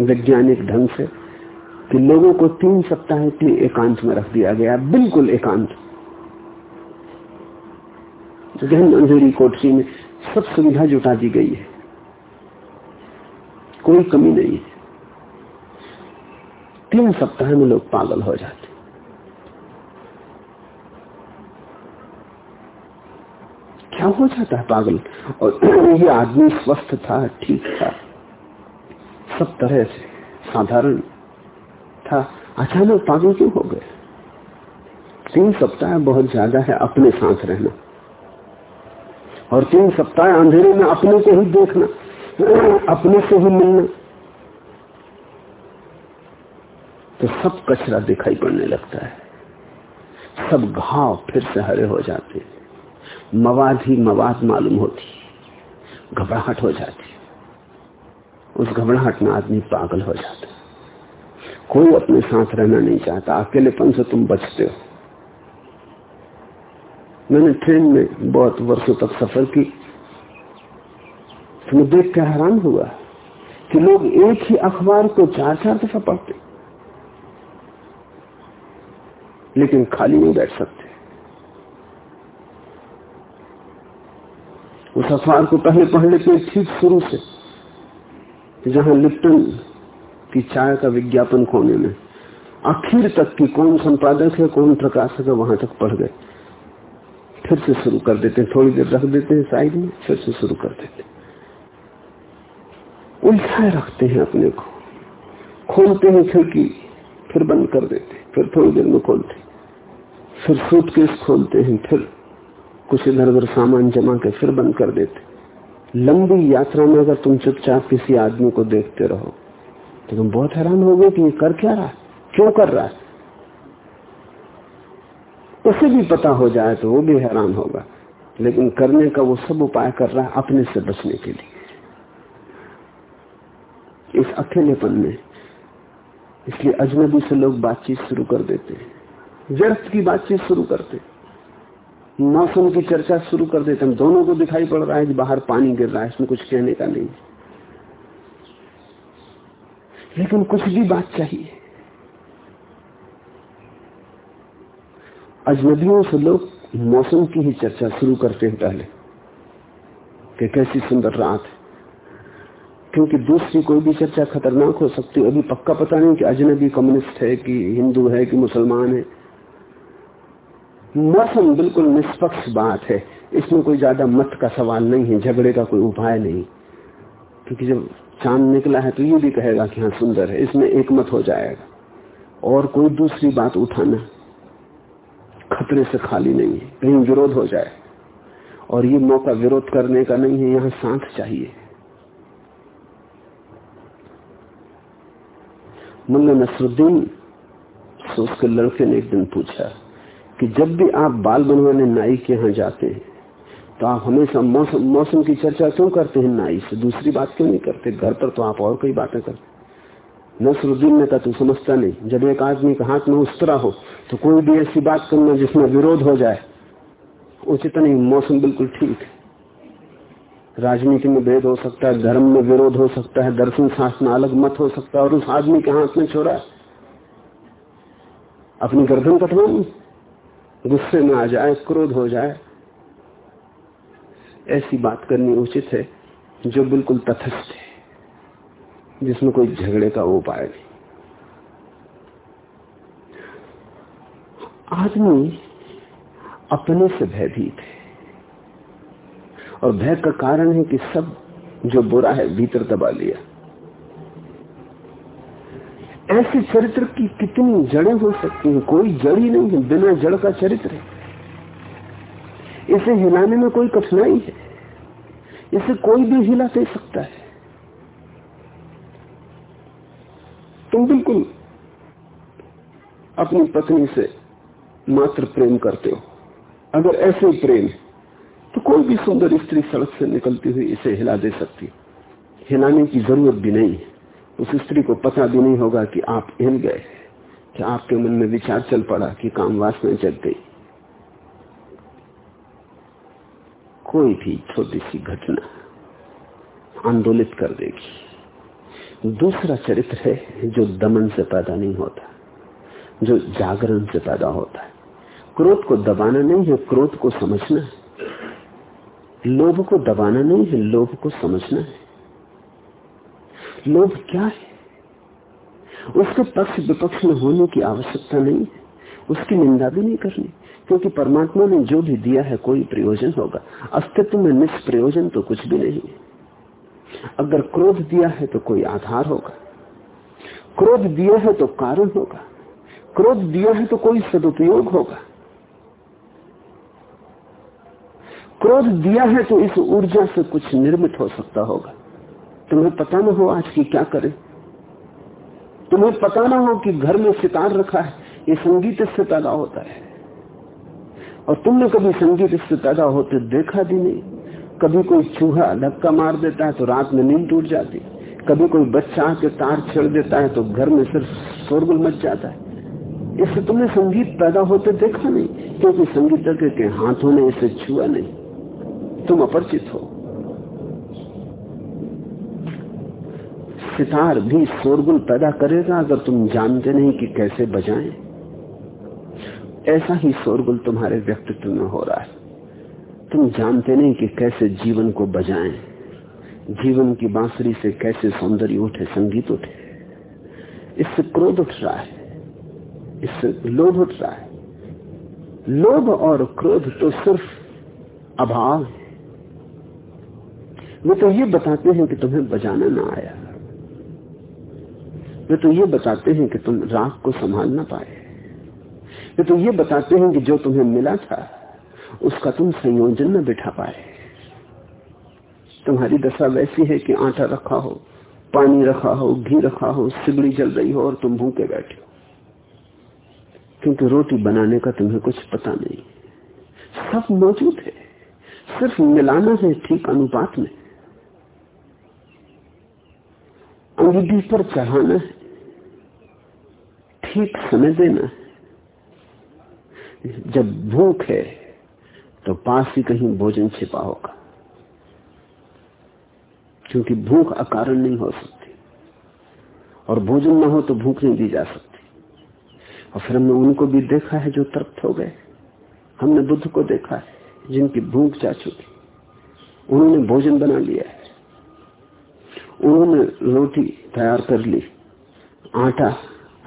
वैज्ञानिक ढंग से कि लोगों को तीन सप्ताह के एकांत में रख दिया गया। बिल्कुल एकांत। गहन अंधेरी कोठरी में सब सुविधा जुटा दी गई है। कोई कमी नहीं है। तीन सप्ताह में लोग पागल हो जाते। क्या हो जाता है पागल? और ये आदमी स्वस्थ था, ठीक था। सब तरह से साधारण था। अचानक पागल क्यों हो गए? तीन सप्ताह बहुत ज़्यादा है अपने साथ रहना। और तीन सप्ताह अंधेरे में अपने को ही देखना, अपने से ही मिलना। तो सब कचरा दिखाई पड़ने लगता है। सब घाव फिर से हरे हो जाते मवाद ही मवाद मालूम होती घबराहट हो जाती उस घबराहट में आदमी पागल हो जाता कोई अपने साथ रहना नहीं चाहता। अकेलेपन से तुम बचते हो। मैंने ट्रेन में बहुत वर्षों तक सफ़र की। तो मैं देख के हैरान हुआ कि लोग एक ही अखबार को चार चार दफ़ा पढ़ते लेकिन खाली नहीं बैठ सकते। उस अखबार को पहले पढ़ लेते हैं ठीक शुरू से, जहाँ लिप्टन की चाय का विज्ञापन खोने में, आखिर तक की कौन संपादक है, कौन प्रकाशक है, वहाँ तक पढ़ गए। फिर से शुरू कर देते हैं, थोड़ी देर रख देते हैं साइड में, फिर से शुरू कर देते उलझाए रखते हैं अपने को। खोलते हैं खिड़की, फिर बंद कर देते फिर थोड़ी देर में खोलते फिर सूटकेस खोलते हैं, फिर कुछ इधर उधर सामान जमा के फिर बंद कर देते। लंबी यात्रा में अगर तुम चुपचाप किसी आदमी को देखते रहो तो तुम बहुत हैरान हो गए कि ये कर क्या रहा है? क्यों कर रहा है? उसे भी पता हो जाए तो वो भी हैरान होगा। लेकिन करने का वो सब उपाय कर रहा है अपने से बचने के लिए। इस अकेलेपन में इसलिए अजनबी से लोग बातचीत शुरू कर देते हैं। व्यर्थ की बातचीत शुरू करते। मौसम की चर्चा शुरू कर देते। हम दोनों को दिखाई पड़ रहा है कि बाहर पानी गिर रहा है, इसमें कुछ कहने का नहीं। लेकिन कुछ भी बात चाहिए। अजनबियों से लोग मौसम की ही चर्चा शुरू करते हैं पहले, कि कैसी सुंदर रात है। क्योंकि दूसरी कोई भी चर्चा खतरनाक हो सकती है। अभी पक्का पता नहीं कि अजनबी कम्युनिस्ट है कि हिंदू है कि मुसलमान है। मौसम बिल्कुल निष्पक्ष बात है। इसमें कोई ज़्यादा मत का सवाल नहीं है, झगड़े का कोई उपाय नहीं। क्योंकि जब चाँद निकला है तो ये भी कहेगा कि हाँ सुंदर है, इसमें एक मत हो जाएगा। और कोई दूसरी बात उठाना खतरे से खाली नहीं है, कहीं विरोध हो जाए। और ये मौका विरोध करने का नहीं है, यहाँ शांत चाहिए। मुल्ला नसरुद्दीन से उसके लड़के ने एक दिन पूछा कि जब भी आप बाल बनवाने नाई के यहाँ जाते हैं तो आप हमेशा मौसम मौसम की चर्चा क्यों करते हैं नाई से? दूसरी बात क्यों नहीं करते? घर पर तो आप और कई बातें करते नसरुद्दीन ने कहा, तू समझता नहीं। जब एक आदमी का हाथ में उस तरह हो तो कोई भी ऐसी बात करना जिसमें विरोध हो जाए उचित नहीं मौसम बिल्कुल ठीक है। राजनीति में भेद हो सकता है, धर्म में विरोध हो सकता है, दर्शन शास्त्र में अलग मत हो सकता है, और उस आदमी के हाथ में छोड़ा अपनी गर्दन कटवानी गुस्से में आ जाए क्रोध हो जाए। ऐसी बात करनी उचित है जो बिल्कुल तथस्थ है जिसमें कोई झगड़े का उपाय नहीं। आदमी अपने से भयभीत है। और भय का कारण है कि सब जो बुरा है भीतर दबा लिया। ऐसे चरित्र की कितनी जड़ें हो सकती हैं? कोई जड़ ही नहीं है, बिना जड़ का चरित्र है। इसे हिलाने में कोई कठिनाई है? इसे कोई भी हिला दे सकता है। तुम बिल्कुल अपनी पत्नी से मात्र प्रेम करते हो। अगर ऐसे प्रेम तो कोई भी सुंदर स्त्री सड़क से निकलती हुई इसे हिला दे सकती हिलाने की ज़रूरत भी नहीं है। उस स्त्री को पता भी नहीं होगा कि आप हिल गए, कि आपके मन में विचार चल पड़ा कि काम वासना जग गई। कोई भी छोटी सी घटना आंदोलित कर देगी। दूसरा चरित्र है जो दमन से पैदा नहीं होता, जो जागरण से पैदा होता है। क्रोध को दबाना नहीं है, क्रोध को समझना है। लोभ को दबाना नहीं है, लोभ को समझना है। लोभ क्या है? उसके पक्ष विपक्ष में होने की आवश्यकता नहीं है। उसकी निंदा भी नहीं करनी, क्योंकि परमात्मा ने जो भी दिया है, कोई प्रयोजन होगा। अस्तित्व में निष्प्रयोजन तो कुछ भी नहीं है। अगर क्रोध दिया है तो कोई आधार होगा। क्रोध दिया है तो कारण होगा। क्रोध दिया है तो कोई सदुपयोग होगा। क्रोध दिया है तो इस ऊर्जा से कुछ निर्मित हो सकता होगा। तुम्हें पता ना हो आज की क्या करें। तुम्हें पता ना हो कि घर में सितार रखा है, ये संगीत इससे पैदा होता है। और तुमने कभी संगीत इससे पैदा होते देखा भी नहीं। कभी कोई चूहा धक्का मार देता है तो रात में नींद टूट जाती कभी कोई बच्चा आके तार छेड़ देता है तो घर में सिर्फ़ शोरगुल मच जाता है। इससे तुमने संगीत पैदा होते देखा नहीं, क्योंकि संगीत के हाथों ने इसे छुआ नहीं। तुम अपरिचित हो। सितार भी शोरगुल पैदा करेगा अगर तुम जानते नहीं कि कैसे बजाएँ। ऐसा ही शोरगुल तुम्हारे व्यक्तित्व में हो रहा है। तुम जानते नहीं कि कैसे जीवन को बजाएँ। जीवन की बांसुरी से कैसे सौंदर्य उठे, संगीत उठे। इससे क्रोध उठ रहा है। इससे लोभ उठ रहा है। लोभ और क्रोध तो सिर्फ़ अभाव है। वे तो ये बताते हैं कि तुम्हें बजाना ना आया। वे तो ये बताते हैं कि तुम राग को संभाल ना पाए। वे तो ये बताते हैं कि जो तुम्हें मिला था, उसका तुम संयोजन न बिठा पाए। तुम्हारी दशा वैसी है कि आटा रखा हो, पानी रखा हो, घी रखा हो, सिगड़ी जल रही हो और तुम भूखे बैठे हो। क्योंकि रोटी बनाने का तुम्हें कुछ पता नहीं। सब मौजूद है। सिर्फ़ मिलाना है ठीक अनुपात में। अंगीठी पर चढ़ाना है। ठीक समय देना है। जब भूख है तो पास ही कहीं भोजन छिपा होगा। क्योंकि भूख अकारण नहीं हो सकती। और भोजन ना हो तो भूख नहीं दी जा सकती। और फिर हमने उनको भी देखा है जो तृप्त हो गए। हमने बुद्ध को देखा है, जिनकी भूख जा चुकी। उन्होंने भोजन बना लिया है। उन्होंने रोटी तैयार कर ली, आटा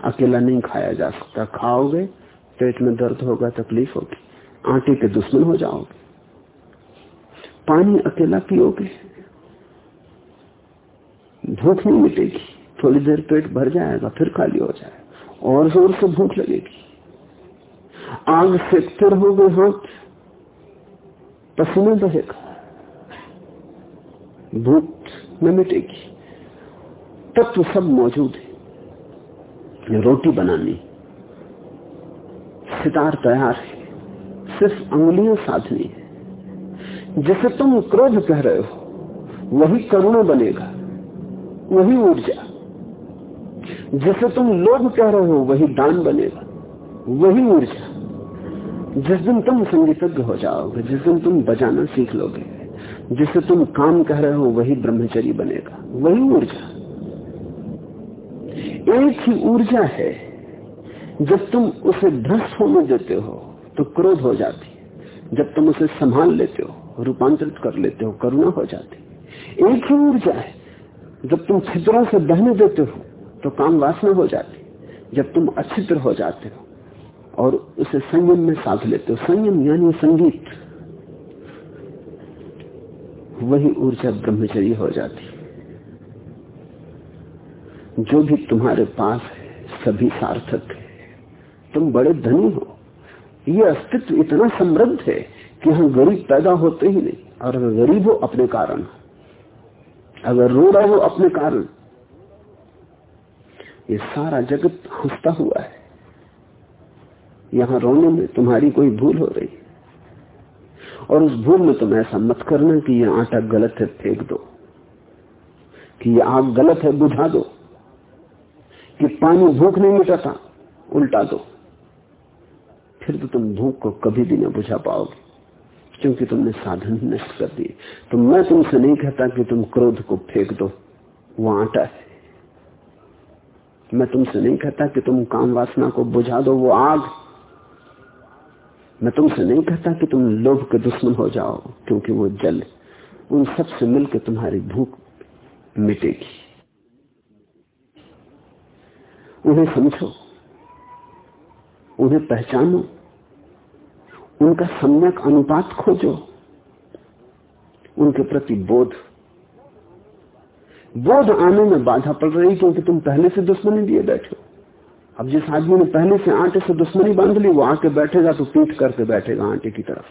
अकेला नहीं खाया जा सकता। खाओगे, पेट में दर्द होगा, तकलीफ़ होगी। आटे के दुश्मन हो जाओगे। पानी अकेला पियोगे। भूख नहीं मिटेगी थोड़ी देर पेट भर जाएगा, फिर खाली हो जाएगा। और ज़ोर से भूख लगेगी। आग सेकते रहोगे हाथ। पसीना बहेगा। भूख न मिटेगी। तत्व सब मौजूद है। रोटी बनानी। सितार तैयार है। सिर्फ़ अंगुलियाँ साधनी है। जैसे तुम क्रोध कह रहे हो, वही करुणा बनेगा, वही ऊर्जा। जैसे तुम लोभ कह रहे हो, वही दान बनेगा, वही ऊर्जा। जिस दिन तुम संगीतज्ञ हो जाओगे, जिस दिन तुम बजाना सीख लोगे, जिसे तुम काम कह रहे हो, वही ब्रह्मचरी बनेगा, वही ऊर्जा। एक ही ऊर्जा है। जब तुम उसे भ्रष्ट होने देते हो तो क्रोध हो जाती जब तुम उसे संभाल लेते हो, रूपांतरित कर लेते हो, करुणा हो जाती एक ही ऊर्जा है। जब तुम छिद्रों से बहने देते हो तो काम वासना हो जाती जब तुम अछिद्र हो जाते हो और उसे संयम में साध लेते हो, संयम यानी संगीत, वही ऊर्जा ब्रह्मचर्य हो जाती जो भी तुम्हारे पास है, सभी सार्थक है। तुम बड़े धनी हो। ये अस्तित्व इतना समृद्ध है कि हम गरीब पैदा होते ही नहीं, और अगर गरीब हो, अपने कारण। अगर रो रहा हो अपने कारण। ये सारा जगत हंसता हुआ है। यहाँ रोने में तुम्हारी कोई भूल हो रही। और उस भूल में तुम ऐसा मत करना कि ये आटा गलत है, फेंक दो। कि ये आग गलत है, बुझा दो। कि पानी भूख नहीं मिटाता उल्टा दो। फिर तो तुम भूख को कभी भी ना बुझा पाओगे, क्योंकि तुमने साधन नष्ट कर दिए। तो मैं तुमसे नहीं कहता कि तुम क्रोध को फेंक दो, वो आटा है। मैं तुमसे नहीं कहता कि तुम काम वासना को बुझा दो, वो आग। मैं तुमसे नहीं कहता कि तुम लोभ के दुश्मन हो जाओ, क्योंकि वो जल उन सबसे मिलकर तुम्हारी भूख मिटेगी। उन्हें समझो, उन्हें पहचानो, उनका सम्यक अनुपात खोजो, उनके प्रति बोध। बोध आने में बाधा पड़ रही क्योंकि तुम पहले से दुश्मनी दिए बैठे अब जिस आदमी ने पहले से आटे से दुश्मनी बाँध ली, वो आके बैठेगा तो पीट करके बैठेगा आटे की तरफ़।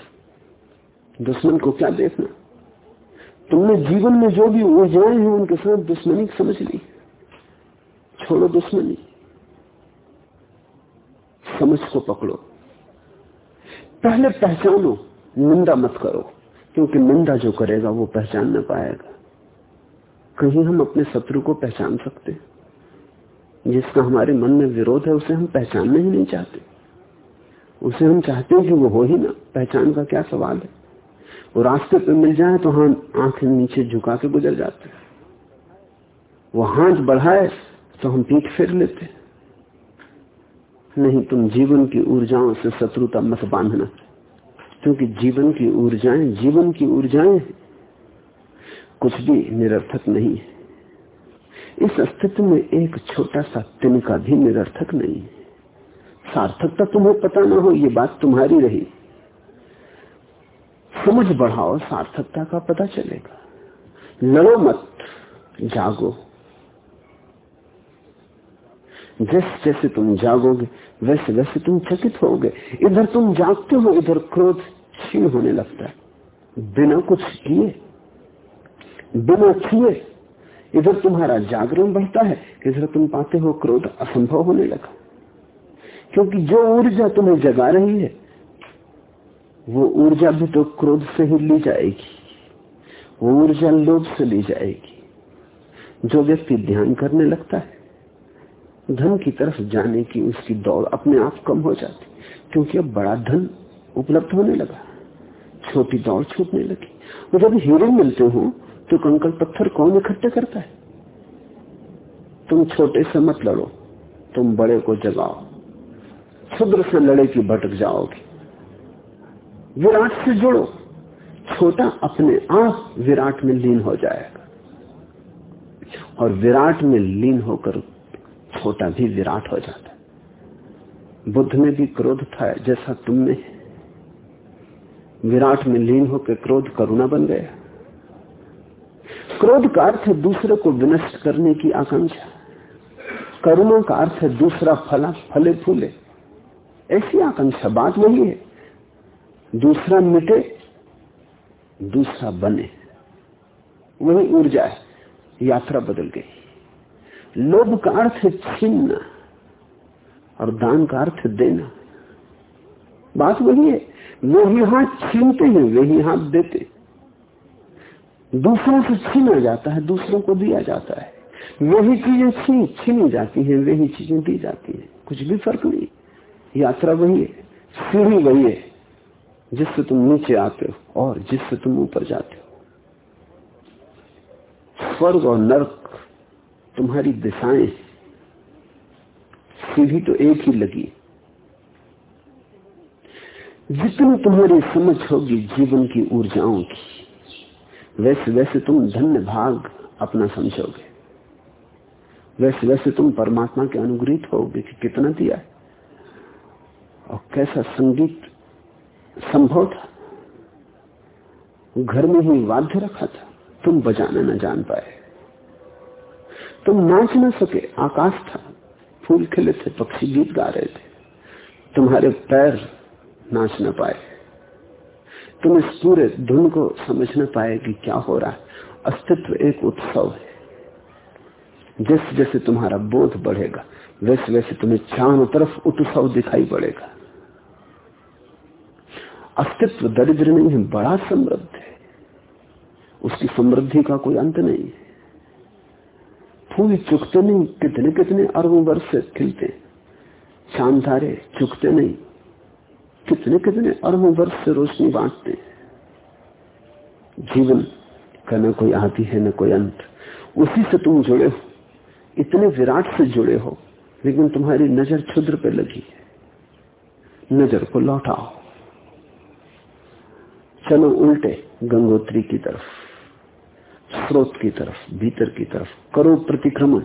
दुश्मन को क्या देखना? तुमने जीवन में जो भी ऊर्जाएँ हैं, उनके साथ दुश्मनी समझ ली। छोड़ो दुश्मनी। समझ को पकड़ो। पहले पहचानो, निंदा मत करो, क्योंकि निंदा जो करेगा वो पहचान न पाएगा। कहीं हम अपने शत्रु को पहचान सकते जिसका हमारे मन में विरोध है, उसे हम पहचानना ही नहीं चाहते। उसे हम चाहते हैं कि वो हो ही ना। पहचान का क्या सवाल है? वो रास्ते पे मिल जाए तो हम आँखें नीचे झुका के गुजर जाते हैं। वो हाथ बढ़ाए तो हम पीठ फेर लेते नहीं, तुम जीवन की ऊर्जाओं से शत्रुता मत बांधना। क्योंकि जीवन की ऊर्जाएँ, जीवन की ऊर्जाएँ कुछ भी निरर्थक नहीं है। इस अस्तित्व में एक छोटा सा तिनका भी निरर्थक नहीं है। सार्थकता तुम्हें पता ना हो, ये बात तुम्हारी रही। समझ बढ़ाओ, सार्थकता का पता चलेगा। लड़ो मत, जागो। जैसे जैसे तुम जागोगे, वैसे वैसे तुम चकित होगे। इधर तुम जागते हो इधर क्रोध क्षीण होने लगता है। बिना कुछ किए, बिना छुए इधर तुम्हारा जागरण बढ़ता है, इधर तुम पाते हो क्रोध असंभव होने लगा। क्योंकि जो ऊर्जा तुम्हें जगा रही है, वो ऊर्जा भी तो क्रोध से ही ली जाएगी। वो ऊर्जा लोभ से ली जाएगी। जो व्यक्ति ध्यान करने लगता है धन की तरफ़ जाने की उसकी दौड़ अपने आप कम हो जाती, क्योंकि अब बड़ा धन उपलब्ध होने लगा, छोटी दौड़ छूटने लगी। जब हीरे मिलते हो तो कंकड़ पत्थर कौन इकट्ठे करता है? तुम छोटे से मत लड़ो, तुम बड़े को जगाओ, क्षुद्र से लड़े की भटक जाओगे। विराट से जुड़ो, छोटा अपने आप विराट में लीन हो जाएगा। और विराट में लीन होकर छोटा भी विराट हो जाता है। बुद्ध में भी क्रोध था, जैसा तुमने विराट में लीन होकर क्रोध करुणा बन गया। क्रोध का अर्थ है दूसरे को विनष्ट करने की आकांक्षा। करुणा का अर्थ है दूसरा फला, फले फूले। ऐसी आकांक्षा, बात वही है। दूसरा मिटे, दूसरा बने। वही ऊर्जा है, यात्रा बदल गई। लोभ का अर्थ है छीनना और दान का अर्थ देना। बात वही है वो ही हाथ छीनते हैं, वे ही हाथ देते दूसरों से छीना जाता है, दूसरों को दिया जाता है। वही चीज़ें छीन, छीनी जाती हैं वही चीज़ें दी जाती हैं। कुछ भी फ़र्क नहीं। यात्रा वही है, सीढ़ी वही है, जिससे तुम नीचे आते हो और जिससे तुम ऊपर जाते हो। स्वर्ग और नर्क तुम्हारी दिशाएँ सीढ़ी तो एक ही लगी। जितनी तुम्हारी समझ होगी, जीवन की ऊर्जाओं की, वैसे वैसे तुम धन्य भाग अपना समझोगे। वैसे वैसे तुम परमात्मा के अनुग्रहित होगे कि कितना दिया है। और कैसा संगीत संभव था। घर में ही वाद्य रखा था। तुम बजाना न जान पाए। तुम नाच ना सके, आकाश था, फूल खिले थे, पक्षी गीत गा रहे थे। तुम्हारे पैर नाच न पाए। तुम इस पूरे धुन को समझ न पाए कि क्या हो रहा है। अस्तित्व एक उत्सव है। जैसे जैसे तुम्हारा बोध बढ़ेगा वैसे वैसे तुम्हें चारों तरफ़ उत्सव दिखाई पड़ेगा। अस्तित्व दरिद्र नहीं है, बड़ा समृद्ध है। उसकी समृद्धि का कोई अंत नहीं है। फूल चुकते नहीं, कितने कितने अरबों वर्ष से खिलते चाँद तारे चुकते नहीं। कितने कितने अरबों वर्ष से रोशनी बांटते जीवन का न कोई आदि है, न कोई अंत। उसी से तुम जुड़े हो। इतने विराट से जुड़े हो, लेकिन तुम्हारी नज़र क्षुद्र पे लगी है। नज़र को लौटाओ। चलो उल्टे, गंगोत्री की तरफ़। स्रोत की तरफ़, भीतर की तरफ़ करो प्रतिक्रमण।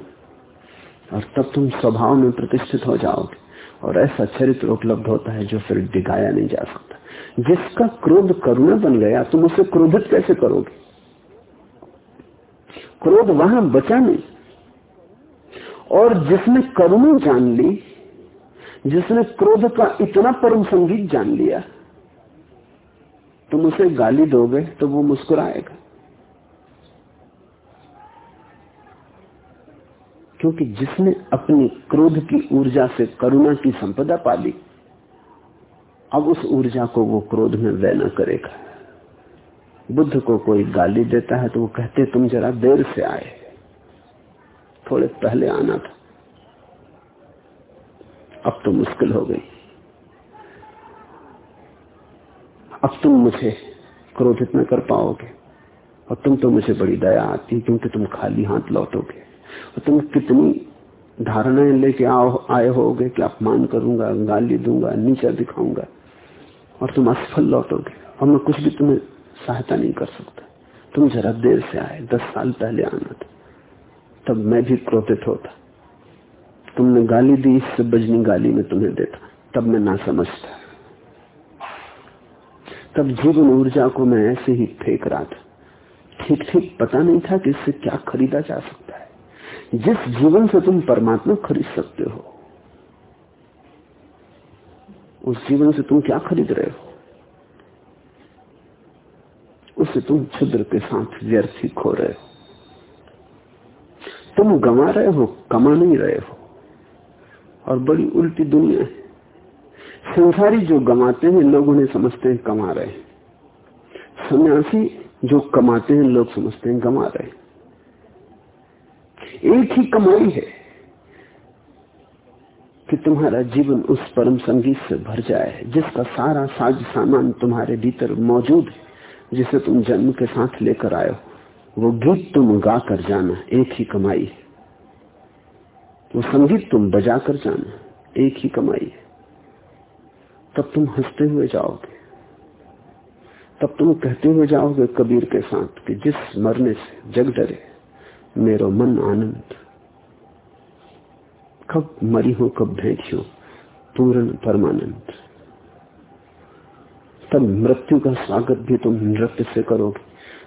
और तब तुम स्वभाव में प्रतिष्ठित हो जाओगे। और ऐसा चरित्र उपलब्ध होता है जो फिर डिगाया नहीं जा सकता। जिसका क्रोध करुणा बन गया, तुम उसे क्रोधित कैसे करोगे? क्रोध वहाँ बचा नहीं। और जिसने करुणा जान ली, जिसने क्रोध का इतना परम संगीत जान लिया, तुम उसे गाली दोगे तो वो मुस्कुराएगा। क्योंकि जिसने अपनी क्रोध की ऊर्जा से करुणा की संपदा पाली, अब उस ऊर्जा को वो क्रोध में व्यय न करेगा। बुद्ध को कोई गाली देता है तो वो कहते, तुम जरा देर से आए। थोड़े पहले आना था। अब तो मुश्किल हो गई। अब तुम मुझे क्रोधित न कर पाओगे और तुम तो मुझे बड़ी दया आती, क्योंकि तुम खाली हाथ लौटोगे। और तुम कितनी धारणाएँ लेके आए होगे कि अपमान करूँगा, गाली दूँगा, नीचा दिखाऊँगा और तुम असफल लौटोगे और मैं कुछ भी तुम्हें सहायता नहीं कर सकता। तुम जरा देर से आए, दस साल पहले आना था, तब मैं भी क्रोधित होता। तुमने गाली दी, इससे बजनी गाली में तुम्हें देता, तब मैं ना समझता तब जीवन ऊर्जा को मैं ऐसे ही फेंक रहा था। ठीक ठीक, पता नहीं था कि इससे क्या खरीदा जा सकता। जिस जीवन से तुम परमात्मा खरीद सकते हो, उस जीवन से तुम क्या खरीद रहे हो? उसे तुम छुद्र के साथ व्यर्थ ही खो रहे हो। तुम गंवा रहे हो, कमा नहीं रहे हो। और बड़ी उल्टी दुनिया है। संसारी जो गमाते हैं, लोग उन्हें समझते हैं कमा रहे हैं। सन्यासी जो कमाते हैं, लोग समझते हैं गमा रहे एक ही कमाई है कि तुम्हारा जीवन उस परम संगीत से भर जाए, जिसका सारा साज सामान तुम्हारे भीतर मौजूद है, जिसे तुम जन्म के साथ लेकर आए हो। वो गीत तुम गा कर जाना एक ही कमाई है। वो संगीत तुम बजा कर जाना एक ही कमाई है। तब तुम हँसते हुए जाओगे। तब तुम कहते हुए जाओगे कबीर के साथ कि जिस मरने से जग डरे मेरो मन आनंद। कब मरी हो, कब भेंट हो, पूर्ण परमानंद। तब मृत्यु का स्वागत भी तुम नृत्य से करोगे।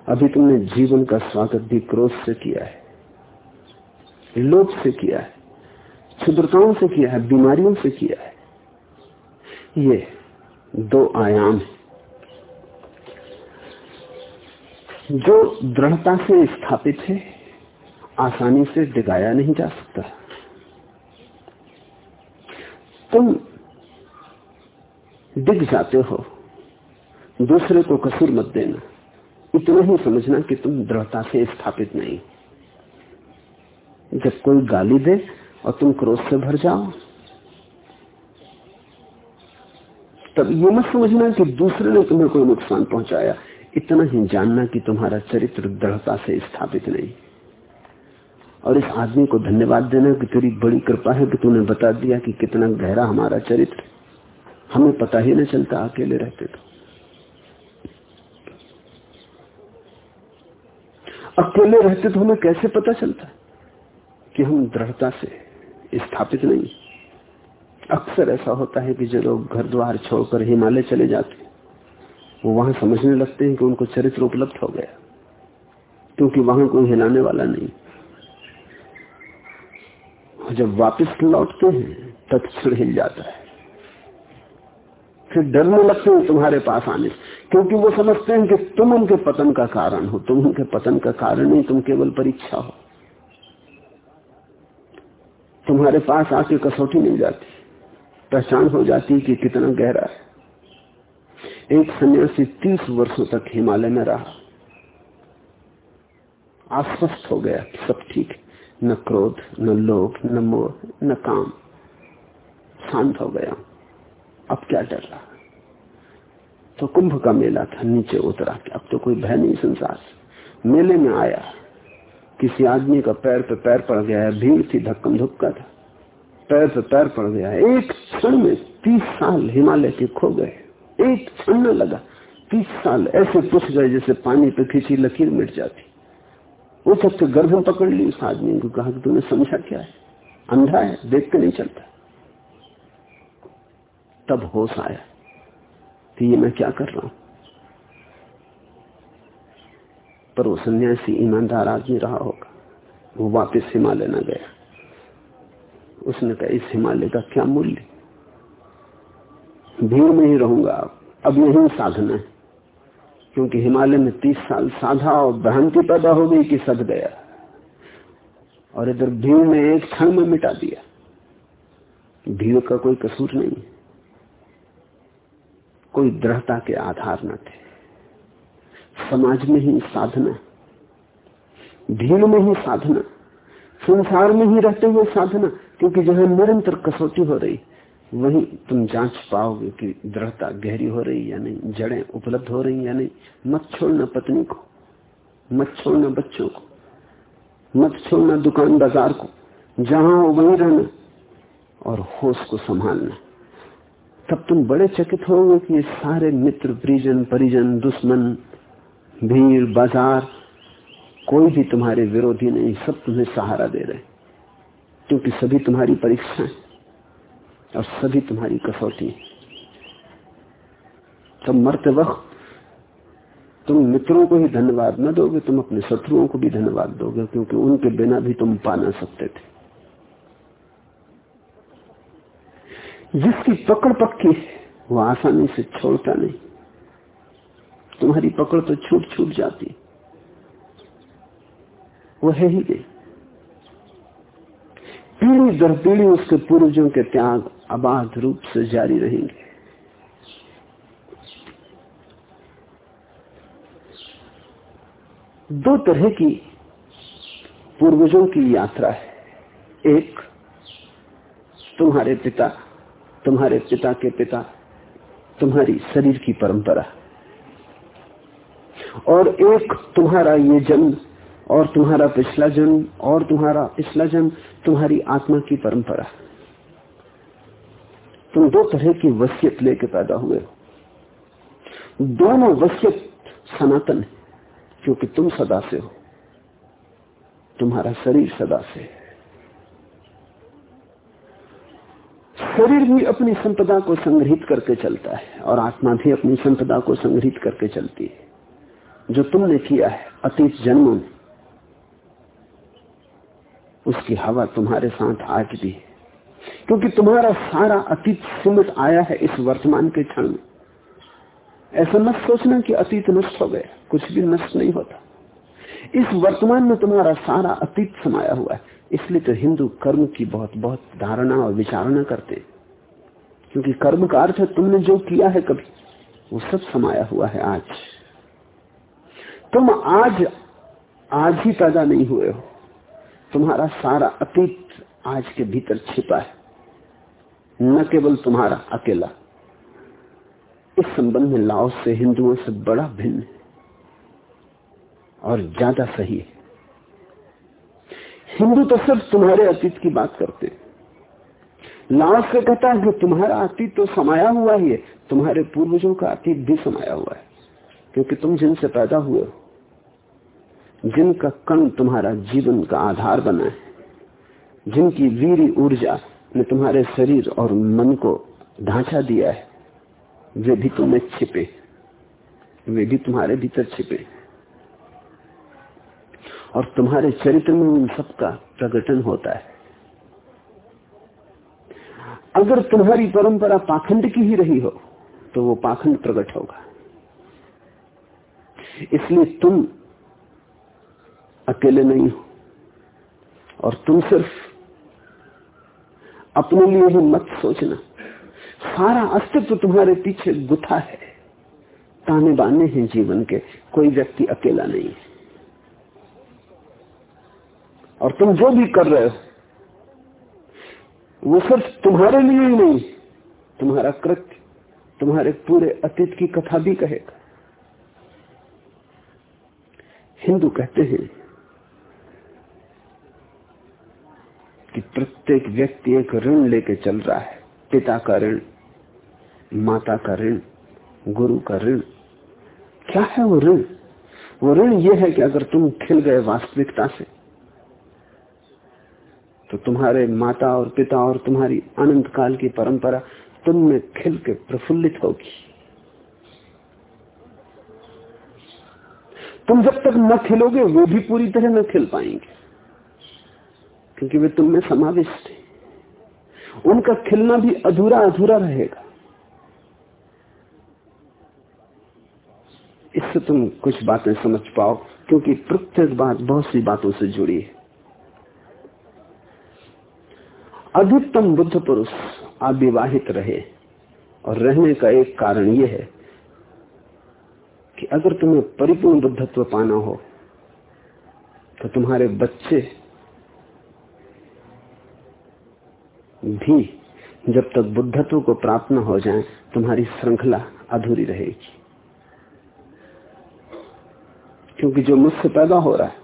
अभी तुमने जीवन का स्वागत भी क्रोध से किया है, लोभ से किया है, क्षुद्रताओं से किया है, बीमारियों से किया है। ये दो आयाम है। जो दृढ़ता से स्थापित है आसानी से डिगाया नहीं जा सकता। तुम डिग जाते हो। दूसरे को कसूर मत देना। इतना ही समझना कि तुम दृढ़ता से स्थापित नहीं। जब कोई गाली दे और तुम क्रोध से भर जाओ, तब ये मत समझना कि दूसरे ने तुम्हें कोई नुकसान पहुँचाया। इतना ही जानना कि तुम्हारा चरित्र दृढ़ता से स्थापित नहीं। और इस आदमी को धन्यवाद देना कि तेरी बड़ी कृपा है कि तूने बता दिया कि कितना गहरा हमारा चरित्र हमें पता ही नहीं चलता, अकेले रहते तो। अकेले रहते तो हमें कैसे पता चलता कि हम दृढ़ता से स्थापित नहीं? अक्सर ऐसा होता है कि जो लोग घर द्वार छोड़कर हिमालय चले जाते वो वहाँ समझने लगते हैं कि उनको चरित्र उपलब्ध हो गया, क्योंकि वहाँ कोई हिलाने वाला नहीं। जब वापस लौटते हैं, तब क्षण हिल जाता है। फिर डरने लगते हैं तुम्हारे पास आने क्योंकि वो समझते हैं कि तुम उनके पतन का कारण हो। तुम उनके पतन का कारण नहीं, तुम केवल परीक्षा हो। तुम्हारे पास आके कसौटी मिल जाती पहचान हो जाती कि कितना गहरा है। एक सन्यासी तीस वर्षों तक हिमालय में रहा। आश्वस्त हो गया सब ठीक न क्रोध, न लोभ, न मोह, न काम। शांत हो गया। अब क्या डर रहा तो कुंभ का मेला था, नीचे उतरा अब तो कोई भय नहीं संसार मेले में आया। किसी आदमी का पैर पे पैर पड़ गया है, भीड़ थी, धक्कम धुक्का था। पैर पे पैर पड़ गया है। एक क्षण में तीस साल हिमालय के खो गए। एक क्षण लगा, तीस साल ऐसे पुछ गए जैसे पानी पे खींची लकीर मिट जाती। वो सबसे गर्दन पकड़ ली। उस आदमी को कहा कि तूने समझा क्या है? अंधा है, देख के नहीं चलता। तब होश आया कि ये मैं क्या कर रहा हूँ। पर वो सन्यासी, ईमानदार आदमी रहा होगा। वो वापस हिमालय न गया। उसने कहा, इस हिमालय का क्या मूल्य? भीड़ में ही रहूँगा। अब यही साधना है। क्योंकि हिमालय में तीस साल साधा और भ्रांति पैदा हो गई कि सद गया। और इधर भीड़ ने एक क्षण में मिटा दिया। भीड़ का कोई कसूर नहीं कोई दृढ़ता के आधार न थे। समाज में ही साधना भीड़ में ही साधना। संसार में ही रहते हुए साधना। क्योंकि जहाँ निरंतर कसौटी हो रही वही तुम जाँच पाओगे कि दृढ़ता गहरी हो रही या नहीं, जड़ें उपलब्ध हो रही या नहीं। मत छोड़ना पत्नी को, मत छोड़ना बच्चों को, मत छोड़ना दुकान बाज़ार को, जहाँ हो वहीं रहना और होश को संभालना। तब तुम बड़े चकित होगे कि ये सारे मित्र, परिजन परिजन, दुश्मन, भीड़, बाज़ार, कोई भी तुम्हारे विरोधी नहीं, सब तुम्हें सहारा दे रहे क्योंकि सभी तुम्हारी परीक्षाएँ। और सभी तुम्हारी कसौटी तब मरते वक्त तुम मित्रों को ही धन्यवाद न दोगे, तुम अपने शत्रुओं को भी धन्यवाद दोगे, क्योंकि उनके बिना भी तुम पा ना सकते थे। जिसकी पकड़ पक्की वो आसानी से छोड़ता नहीं। तुम्हारी पकड़ तो छूट छूट जाती वो है ही नहीं। पीढ़ी दर पीढ़ी उसके पूर्वजों के त्याग अबाध रूप से जारी रहेंगे। दो तरह की पूर्वजों की यात्रा है। एक, तुम्हारे पिता तुम्हारे पिता के पिता, तुम्हारी शरीर की परंपरा। और एक, तुम्हारा ये जन्म और तुम्हारा पिछला जन्म और तुम्हारा पिछला जन्म, तुम्हारी आत्मा की परंपरा। तुम दो तरह की वसियत लेके पैदा हुए हो। दोनों वसियत सनातन है, क्योंकि तुम सदा से हो। तुम्हारा शरीर सदा से है। शरीर भी अपनी संपदा को संग्रहित करके चलता है, और आत्मा भी अपनी संपदा को संग्रहित करके चलती है। जो तुमने किया है, अतीत जन्मों में, उसकी हवा तुम्हारे साथ आज भी है। क्योंकि तुम्हारा सारा अतीत सिमट आया है इस वर्तमान के क्षण में। ऐसा मत सोचना कि अतीत नष्ट हो गया, कुछ भी नष्ट नहीं होता। इस वर्तमान में तुम्हारा सारा अतीत समाया हुआ है। इसलिए तो हिंदू कर्म की बहुत बहुत धारणा और विचारणा करते क्योंकि कर्म का अर्थ है तुमने जो किया है कभी, वो सब समाया हुआ है आज। तुम आज आज ही पैदा नहीं हुए हो। तुम्हारा सारा अतीत आज के भीतर छिपा है। न केवल तुम्हारा, अकेला। इस संबंध में लाओ से हिंदुओं से बड़ा भिन्न है और ज़्यादा सही है। हिंदू तो सिर्फ़ तुम्हारे अतीत की बात करते लाओ से कहता है कि तुम्हारा अतीत तो समाया हुआ ही है, तुम्हारे पूर्वजों का अतीत भी समाया हुआ है, क्योंकि तुम जिनसे पैदा हुए हो, जिनका कण तुम्हारा जीवन का आधार बना है। जिनकी वीर ऊर्जा ने तुम्हारे शरीर और मन को ढांचा दिया है, वे भी तुम्हें छिपे, वे भी तुम्हारे भीतर छिपे। और तुम्हारे चरित्र में उन सबका प्रकटन होता है। अगर तुम्हारी परंपरा पाखंड की ही रही हो तो वो पाखंड प्रकट होगा। इसलिए तुम अकेले नहीं हो, और तुम सिर्फ़ अपने लिए ही मत सोचना। सारा अस्तित्व तुम्हारे पीछे गुथा है। ताने बाने हैं जीवन के, कोई व्यक्ति अकेला नहीं है। और तुम जो भी कर रहे हो, वो सिर्फ़ तुम्हारे लिए ही नहीं, तुम्हारा कृत्य, तुम्हारे पूरे अतीत की कथा भी कहेगा। हिंदू कहते हैं कि प्रत्येक व्यक्ति एक ऋण लेके चल रहा है। पिता का ऋण, माता का ऋण, गुरु का ऋण। क्या है वो ऋण? वो ऋण ये है कि अगर तुम खिल गए वास्तविकता से तो तुम्हारे माता और पिता और तुम्हारी अनंत काल की परंपरा तुम में खिल के प्रफुल्लित होगी। तुम जब तक न खिलोगे, वो भी पूरी तरह न खिल पाएँगे। क्योंकि वे तुम में समाविष्ट हैं। उनका खिलना भी अधूरा अधूरा रहेगा। इससे तुम कुछ बातें समझ पाओ, क्योंकि प्रत्येक बात बहुत सी बातों से जुड़ी है। अधिकतम बुद्ध पुरुष अविवाहित रहे, और रहने का एक कारण यह है कि अगर तुम्हें परिपूर्ण बुद्धत्व पाना हो तो तुम्हारे बच्चे भी जब तक बुद्धत्व को प्राप्त न हो जाए, तुम्हारी श्रृंखला अधूरी रहेगी। क्योंकि जो मुझसे पैदा हो रहा है,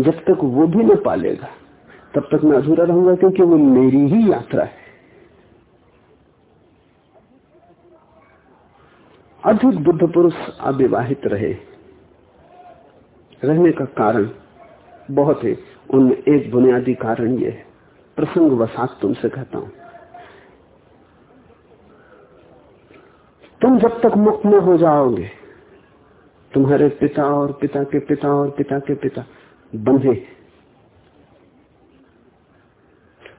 जब तक वो भी न पालेगा, तब तक मैं अधूरा रहूँगा क्योंकि वो मेरी ही यात्रा है। अधिक बुद्ध पुरुष अविवाहित रहे। रहने का कारण बहुत है, उनमें एक बुनियादी कारण यह है। प्रसंग वसात तुमसे कहता हूँ। तुम जब तक मुक्त न हो जाओगे, तुम्हारे पिता और पिता के पिता और पिता के पिता बंधे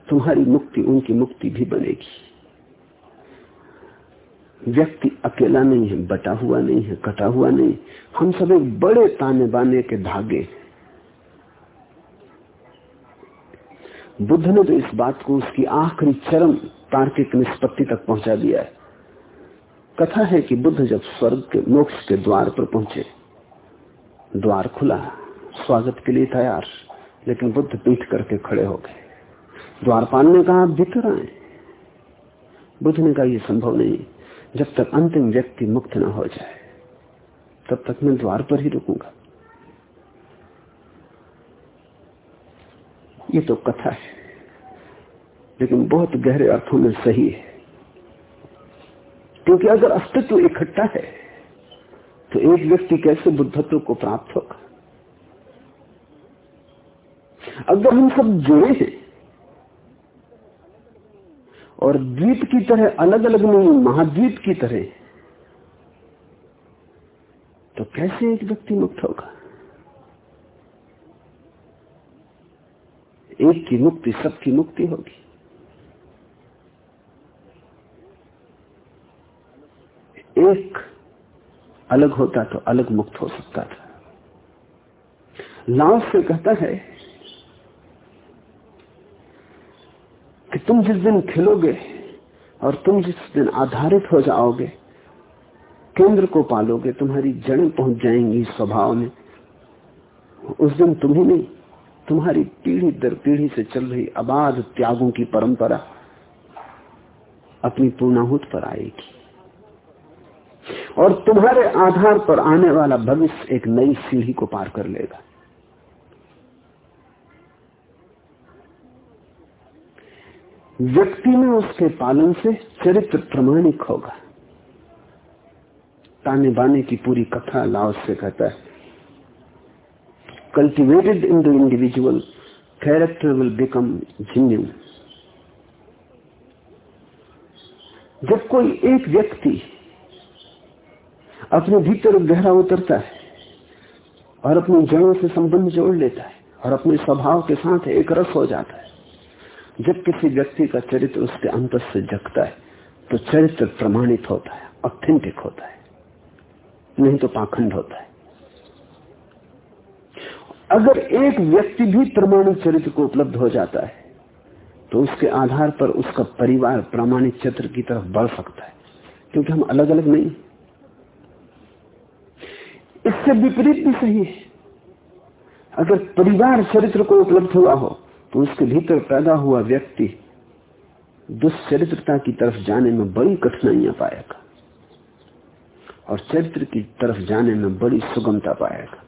तुम्हारी मुक्ति, उनकी मुक्ति भी बनेगी। व्यक्ति अकेला नहीं है, बटा हुआ नहीं है, कटा हुआ नहीं। हम सब एक बड़े ताने बाने के धागे बुद्ध ने तो इस बात को उसकी आखिरी चरम तार्किक निष्पत्ति तक पहुँचा दिया है। कथा है कि बुद्ध जब स्वर्ग के मोक्ष के द्वार पर पहुँचे, द्वार खुला, स्वागत के लिए तैयार, लेकिन बुद्ध पीठ करके खड़े हो गए। द्वारपाल ने कहा भीतर आए। बुद्ध ने कहा यह संभव नहीं, जब तक अंतिम व्यक्ति मुक्त न हो जाए, तब तक मैं द्वार पर ही रुकूँगा। ये तो कथा है। लेकिन बहुत गहरे अर्थों में सही है। क्योंकि अगर अस्तित्व इकट्ठा है तो एक व्यक्ति कैसे बुद्धत्व को प्राप्त होगा? अगर हम सब जुड़े हैं और द्वीप की तरह अलग अलग नहीं, महाद्वीप की तरह तो कैसे एक व्यक्ति मुक्त होगा? एक की मुक्ति सबकी मुक्ति होगी। एक अलग होता तो अलग मुक्त हो सकता था। लाओ से कहता है कि तुम जिस दिन खिलोगे और तुम जिस दिन आधारित हो जाओगे, केंद्र को पालोगे, तुम्हारी जड़ें पहुँच जाएँगी स्वभाव में। उस दिन तुम ही नहीं तुम्हारी पीढ़ी दर पीढ़ी से चल रही अबाध त्यागों की परंपरा अपनी पूर्णाहुत पर आएगी। और तुम्हारे आधार पर आने वाला भविष्य एक नई सीढ़ी को पार कर लेगा। व्यक्ति में उसके पालन से चरित्र प्रमाणिक होगा। ताने बाने की पूरी कथा लाओ से कहता है cultivated in the individual character will become genuine जब कोई एक व्यक्ति अपने भीतर गहरा उतरता है और अपनी जड़ों से संबंध जोड़ लेता है और अपने स्वभाव के साथ एक रस हो जाता है, जब किसी व्यक्ति का चरित्र उसके अंतर से जगता है तो चरित्र प्रमाणित होता है ऑथेंटिक होता है, नहीं तो पाखंड होता है। अगर एक व्यक्ति भी प्रमाणिक चरित्र को उपलब्ध हो जाता है तो उसके आधार पर उसका परिवार प्रामाणिक चरित्र की तरफ़ बढ़ सकता है, क्योंकि हम अलग अलग नहीं इससे विपरीत भी सही है। अगर परिवार चरित्र को उपलब्ध हुआ हो तो उसके भीतर पैदा हुआ व्यक्ति दुष्चरित्रता की तरफ़ जाने में बड़ी कठिनाइयाँ पाएगा और चरित्र की तरफ़ जाने में बड़ी सुगमता पाएगा।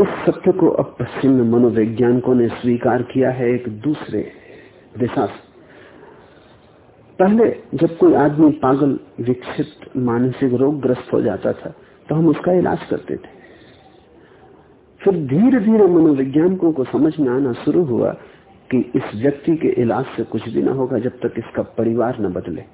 इस सत्य को अब पश्चिम में मनोवैज्ञानिकों ने स्वीकार किया है एक दूसरे दिशा से। पहले जब कोई आदमी पागल, विकसित, मानसिक रोग ग्रस्त हो जाता था तो हम उसका इलाज करते थे। फिर धीरे धीरे मनोवैज्ञानिकों को समझ में आना शुरू हुआ कि इस व्यक्ति के इलाज से कुछ भी ना होगा जब तक इसका परिवार न बदले।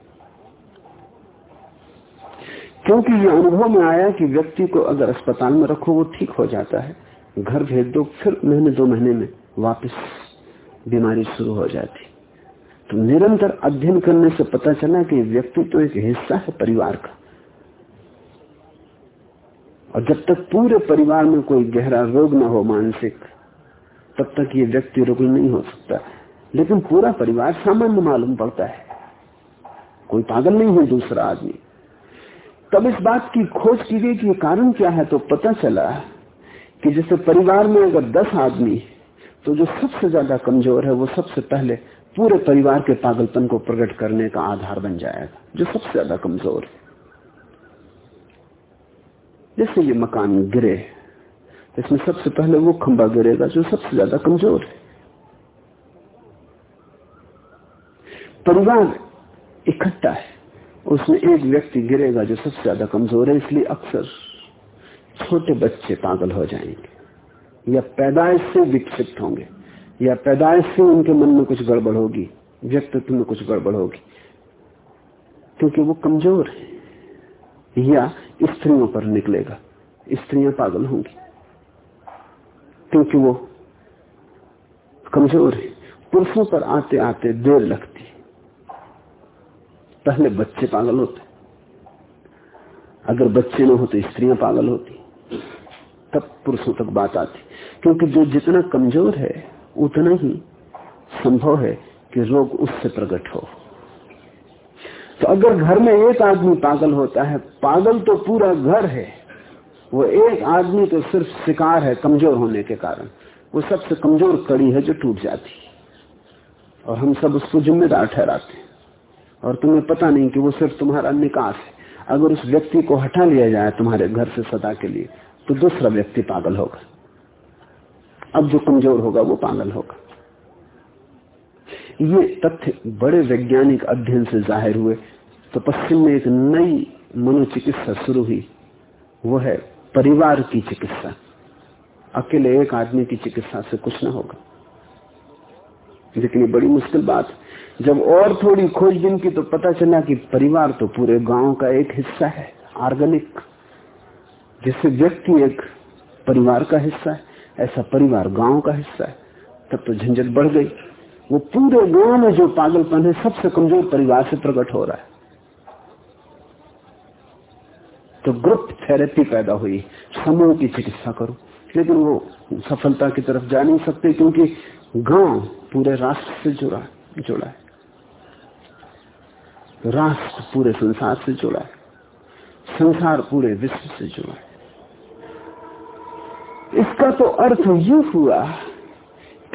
क्योंकि ये अनुभव में आया कि व्यक्ति को अगर अस्पताल में रखो, वो ठीक हो जाता है। घर भेज दो, फिर महीने, दो महीने में वापस बीमारी शुरू हो जाती। तो निरंतर अध्ययन करने से पता चला कि व्यक्ति तो एक हिस्सा है परिवार का। और जब तक पूरे परिवार में कोई गहरा रोग ना हो मानसिक, तब तक ये व्यक्ति रुग्ण नहीं हो सकता। लेकिन पूरा परिवार सामान्य मालूम पड़ता है। कोई पागल नहीं है दूसरा आदमी। तब इस बात की खोज की गई कि कारण क्या है तो पता चला कि जैसे परिवार में अगर दस आदमी तो जो सबसे ज़्यादा कमज़ोर है, वो सबसे पहले पूरे परिवार के पागलपन को प्रकट करने का आधार बन जाएगा, जो सबसे ज़्यादा कमज़ोर है। जैसे ये मकान गिरे, इसमें सबसे पहले वो खंबा गिरेगा, जो सबसे ज़्यादा कमज़ोर है। परिवार इकट्ठा है, उसमें एक व्यक्ति गिरेगा, जो सबसे ज़्यादा कमज़ोर है, इसलिए अक्सर छोटे बच्चे पागल हो जाएँगे, या पैदाइश से विकसित होंगे, या पैदाइश से उनके मन में कुछ गड़बड़ होगी, व्यक्तित्व में कुछ गड़बड़ होगी, क्योंकि वो कमज़ोर है, या स्त्रियों पर निकलेगा, स्त्रियाँ पागल होंगी, क्योंकि वो कमज़ोर है। पुरुषों पर आते आते देर लगती पहले बच्चे पागल होते। अगर बच्चे न होते, स्त्रियाँ पागल होती। तब पुरुषों तक बात आती। क्योंकि जो जितना कमज़ोर है, उतना ही संभव है कि रोग उससे प्रकट हो। तो अगर घर में एक आदमी पागल होता है, पागल तो पूरा घर है। वो एक आदमी तो सिर्फ़ शिकार है कमज़ोर होने के कारण। वो सबसे कमज़ोर कड़ी है जो टूट जाती। और हम सब उसको जिम्मेदार ठहराते और तुम्हें पता नहीं कि वो सिर्फ़ तुम्हारा निकास है। अगर उस व्यक्ति को हटा लिया जाए तुम्हारे घर से सदा के लिए तो दूसरा व्यक्ति पागल होगा। अब जो कमज़ोर होगा, वो पागल होगा। ये तथ्य बड़े वैज्ञानिक अध्ययन से ज़ाहिर हुए। तो पश्चिम में एक नई मनोचिकित्सा शुरू हुई। वो है परिवार की चिकित्सा। अकेले एक आदमी की चिकित्सा से कुछ ना होगा। लेकिन ये बड़ी मुश्किल बात। जब और थोड़ी खोजबीन की तो पता चला कि परिवार तो पूरे गाँव का एक हिस्सा है। ऑर्गेनिक। जिससे व्यक्ति एक परिवार का हिस्सा है, ऐसा परिवार गाँव का हिस्सा है। तब तो झंझट बढ़ गई। वो पूरे गाँव में जो पागलपन है, सबसे कमज़ोर परिवार से प्रकट हो रहा है। तो ग्रुप थेरेपी पैदा हुई। समूह की चिकित्सा करो। लेकिन वो सफलता की तरफ़ जा नहीं सकते, क्योंकि गाँव पूरे राष्ट्र से जुड़ा जुड़ा है। राष्ट्र पूरे संसार से जुड़ा है। संसार पूरे विश्व से जुड़ा है। इसका तो अर्थ यू हुआ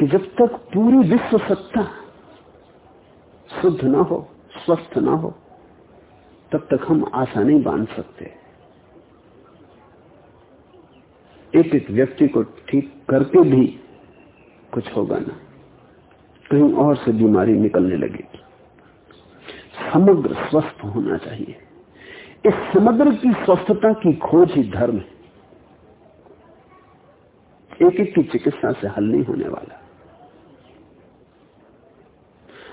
कि जब तक पूरी विश्व सत्ता शुद्ध ना हो, स्वस्थ ना हो, तब तक हम आशा नहीं बाँध सकते। एक एक व्यक्ति को ठीक करके भी कुछ होगा ना। कहीं और से बीमारी निकलने लगेगी। समग्र स्वस्थ होना चाहिए। इस समग्र की स्वस्थता की खोज ही धर्म है। एक एक की चिकित्सा से हल नहीं होने वाला।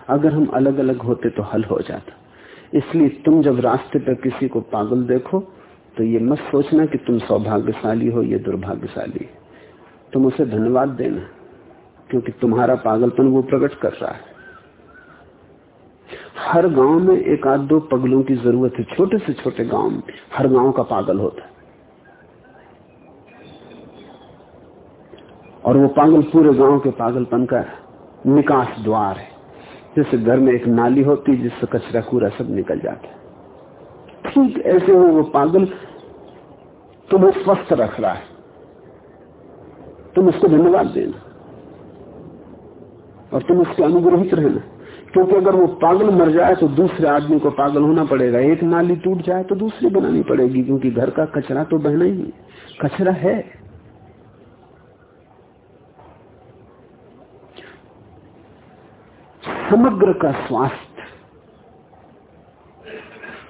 अगर हम अलग अलग होते तो हल हो जाता। इसलिए तुम जब रास्ते पर किसी को पागल देखो तो ये मत सोचना कि तुम सौभाग्यशाली हो, ये दुर्भाग्यशाली तुम उसे धन्यवाद देना, क्योंकि तुम्हारा पागलपन वो प्रकट कर रहा है। हर गाँव में एक आध दो पगलों की ज़रूरत है, छोटे से छोटे गाँव में। हर गाँव का पागल होता है। और वो पागल पूरे गाँव के पागलपन का निकास द्वार है। जैसे घर में एक नाली होती है जिससे कचरा कूड़ा सब निकल जाता है। ठीक ऐसे हो वो पागल तुम्हें स्वस्थ रख रहा है। तुम उसको धन्यवाद देना और तुम उसके अनुग्रहित रहना। क्योंकि अगर वो पागल मर जाए तो दूसरे आदमी को पागल होना पड़ेगा। एक नाली टूट जाए तो दूसरी बनानी पड़ेगी, क्योंकि घर का कचरा तो बहना ही। कचरा है। समग्र का स्वास्थ्य।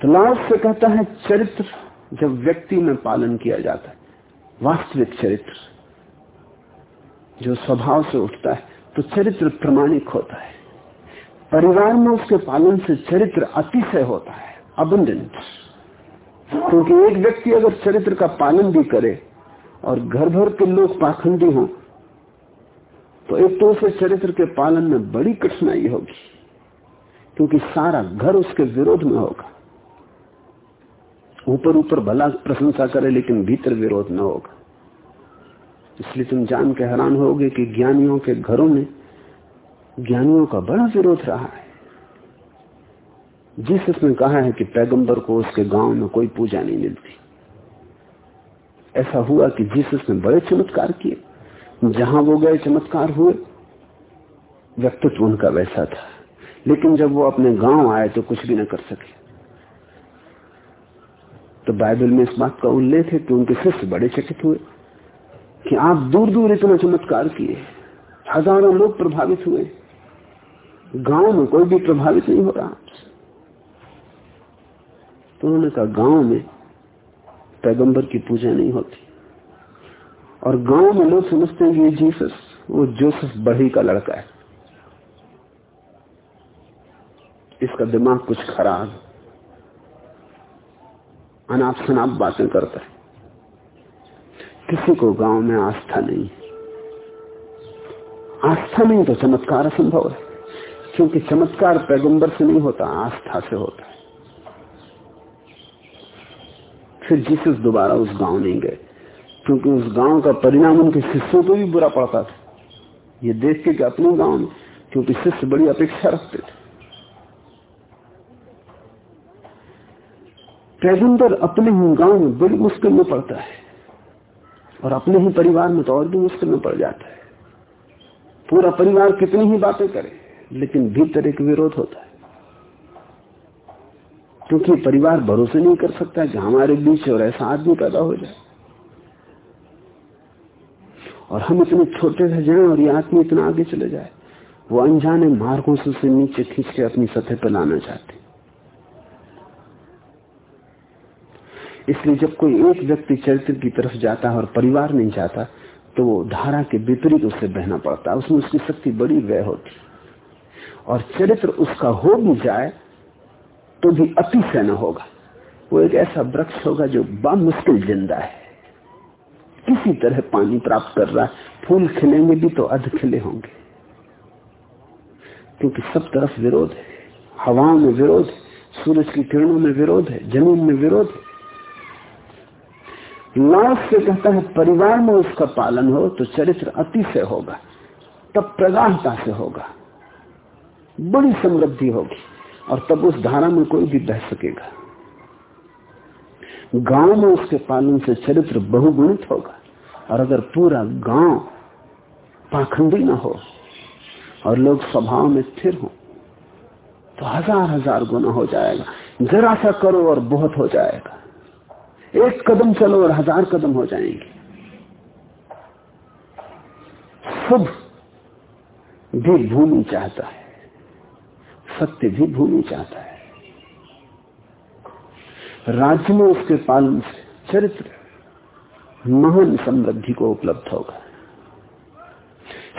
तो लाओस से कहता है, चरित्र जब व्यक्ति में पालन किया जाता है, वास्तविक चरित्र जो स्वभाव से उठता है तो चरित्र प्रमाणिक होता है। परिवार में उसके पालन से चरित्र अतिशय होता है अबंडेंट क्योंकि एक व्यक्ति अगर चरित्र का पालन भी करे, और घर भर के लोग पाखंडी हों तो एक तो उसे चरित्र के पालन में बड़ी कठिनाई होगी, क्योंकि सारा घर उसके विरोध में होगा। ऊपर ऊपर भला प्रशंसा करे, लेकिन भीतर विरोध न होगा। इसलिए तुम जान के हैरान होगे कि ज्ञानियों के घरों में ज्ञानियों का बड़ा विरोध रहा है। जिस ने कहा है कि पैगंबर को उसके गाँव में कोई पूजा नहीं मिलती। ऐसा हुआ कि जीसस ने बड़े चमत्कार किए। जहाँ वो गए चमत्कार हुए, व्यक्तित्व उनका वैसा था। लेकिन जब वो अपने गाँव आए तो कुछ भी ना कर सके। तो बाइबल में इस बात का उल्लेख है कि उनके शिष्य बड़े चकित हुए कि आप दूर दूर इतना चमत्कार किए, हज़ारों लोग प्रभावित हुए। गाँव में कोई भी प्रभावित नहीं हो रहा। तो उन्होंने कहा, गाँव में पैगंबर की पूजा नहीं होती। और गाँव में लोग समझते हैं ये जीसस, वो जोसेफ बढ़ी का लड़का है। इसका दिमाग कुछ खराब। अनाप शनाप बातें करता है। किसी को गाँव में आस्था नहीं आस्था नहीं तो चमत्कार असंभव है। क्योंकि चमत्कार पैगंबर से नहीं होता, आस्था से होता है। फिर जीसस दोबारा उस गाँव नहीं गए। क्योंकि उस गाँव का परिणाम उनके शिष्यों को भी बुरा पड़ता था। ये देख के अपने गाँव में क्योंकि शिष्य बड़ी अपेक्षा रखते थे। पैगंबर अपने ही गाँव में बड़ी मुश्किल में पड़ता है और अपने ही परिवार में तो और भी मुश्किल में पड़ जाता है। पूरा परिवार कितनी ही बातें करे, लेकिन भीतर एक विरोध होता है। क्योंकि परिवार भरोसे नहीं कर सकता कि हमारे बीच और ऐसा आदमी पैदा हो जाए। और हम इतने छोटे रह जाए और ये आदमी इतना आगे चले जाए, वो अनजाने मार्गों से उसे नीचे खींच के अपनी सतह पर लाना चाहते इसलिए जब कोई एक व्यक्ति चरित्र की तरफ़ जाता है और परिवार नहीं जाता तो वो धारा के विपरीत उसे बहना पड़ता है। उसमें उसकी शक्ति बड़ी व्यय होती और चरित्र उसका हो भी जाए तो भी अतिशय न होगा। वो एक ऐसा वृक्ष होगा जो बामुश्किल ज़िंदा है। किसी तरह पानी प्राप्त कर रहा है। फूल खिलेंगे भी तो अध खिले होंगे। क्योंकि सब तरफ़ विरोध है। हवाओं में विरोध है। सूरज की किरणों में विरोध है। ज़मीन में विरोध है। लाश से कहता है, परिवार में उसका पालन हो तो चरित्र अति से होगा। तब प्रगाढ़ता से होगा। बड़ी समृद्धि होगी। और तब उस धारा में कोई भी बह सकेगा। गाँव में उसके पालन से चरित्र बहुगुणित होगा। और अगर पूरा गाँव पाखंडी ना हो और लोग स्वभाव में स्थिर हो तो हज़ार हज़ार गुना हो जाएगा। जरा सा करो और बहुत हो जाएगा। एक कदम चलो और हज़ार कदम हो जाएँगे। शुभ भी भूमि चाहता है, सत्य भी भूमि चाहता है। राज्य में उसके पालन से, चरित्र महान समृद्धि को उपलब्ध होगा।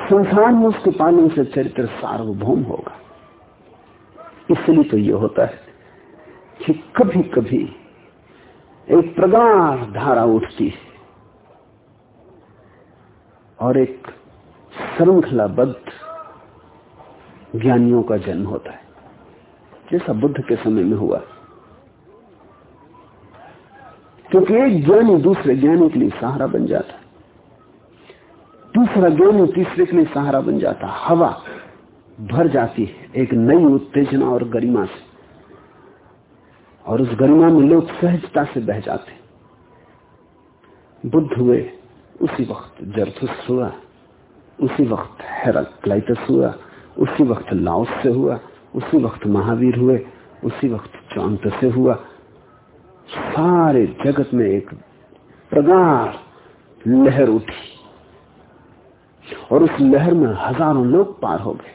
संसार में उसके पालन से चरित्र सार्वभौम होगा। इसलिए तो यह होता है कि कभी कभी एक प्रगाढ़ धारा उठती है और एक श्रृंखलाबद्ध ज्ञानियों का जन्म होता है। जैसा बुद्ध के समय में हुआ। क्योंकि एक ज्ञानी दूसरे ज्ञानी के लिए सहारा बन जाता दूसरा ज्ञानी तीसरे के लिए सहारा बन जाता हवा भर जाती है एक नई उत्तेजना और गरिमा से। और उस गरिमा में लोग सहजता से बह जाते बुद्ध हुए, उसी वक्त जरथुस हुआ, उसी वक्त हेराक्लाइटस हुआ, उसी वक्त लाओस से हुआ, उसी वक्त महावीर हुए, उसी वक्त चौंत से हुआ सारे जगत में एक प्रगाढ़ लहर उठी। और उस लहर में हज़ारों लोग पार हो गए।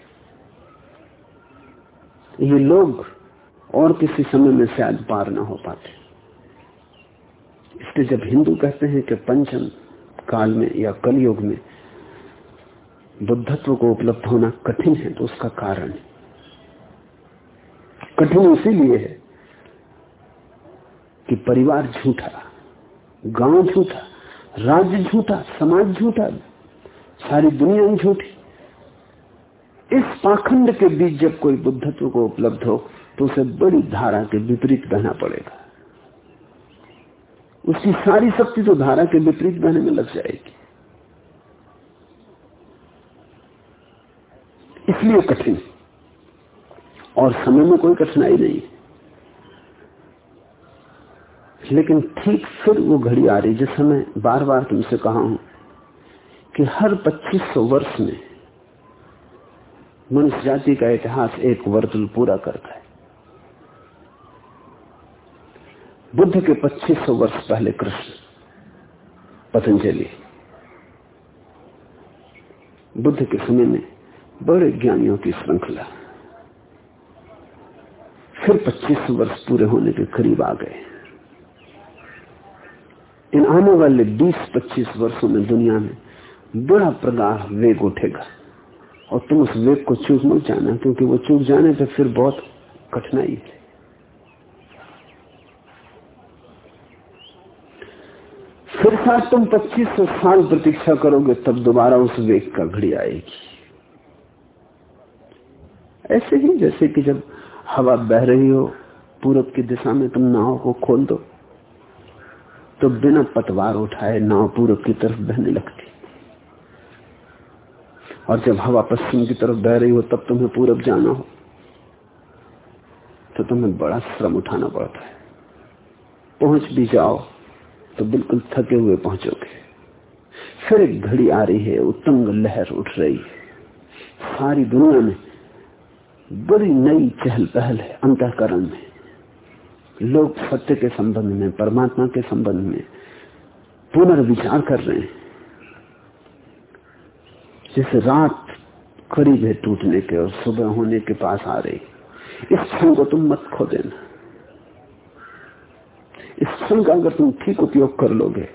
ये लोग और किसी समय में शायद पार ना हो पाते। इसलिए जब हिंदू कहते हैं कि पंचम काल में या कलयुग में बुद्धत्व को उपलब्ध होना कठिन है तो उसका कारण कठिन इसीलिए है कि परिवार झूठा, गाँव झूठा, राज्य झूठा, समाज झूठा, सारी दुनिया झूठी। इस पाखंड के बीच जब कोई बुद्धत्व को उपलब्ध हो तो उसे बड़ी धारा के विपरीत बहना पड़ेगा। उसकी सारी शक्ति तो धारा के विपरीत बहने में लग जाएगी। इसलिए कठिन। और समय में कोई कठिनाई नहीं लेकिन ठीक फिर वो घड़ी आ रही, जिस समय बार बार तुमसे कहा हूँ कि हर 2500 वर्ष में मनुष्य जाति का इतिहास एक वर्तुल पूरा करता है। बुद्ध के 2500 वर्ष पहले कृष्ण पतंजलि। बुद्ध के समय में बड़े ज्ञानियों की श्रृंखला। फिर 25 वर्ष पूरे होने के करीब आ गए। इन आने वाले 20-25 वर्षों में दुनिया में बड़ा प्रगाढ़ वेग उठेगा। और तुम उस वेग को चूक मत जाना, क्योंकि वो चूक जाने पर फिर बहुत कठिनाई है। फिर साथ तुम 2500 साल प्रतीक्षा करोगे, तब दोबारा उस वेग का घड़ी आएगी। ऐसे ही जैसे कि जब हवा बह रही हो, पूरब की दिशा में तुम नाव को खोल दो तो बिना पतवार उठाए नाव पूरब की तरफ़ बहने लगती। और जब हवा पश्चिम की तरफ़ बह रही हो, तब तुम्हें पूरब जाना हो। तो तुम्हें बड़ा श्रम उठाना पड़ता है। पहुँच भी जाओ तो बिल्कुल थके हुए पहुंचोगे। फिर एक घड़ी आ रही है, उत्तंग लहर उठ रही है। सारी दुनिया में बड़ी नई चहल पहल है अंतकरण में। लोग सत्य के संबंध में, परमात्मा के संबंध में पुनर्विचार कर रहे हैं। जैसे रात करीब है टूटने के और सुबह होने के पास आ रही। इस क्षण को तुम मत खो देना। इस क्षण का अगर तुम ठीक उपयोग कर लोगे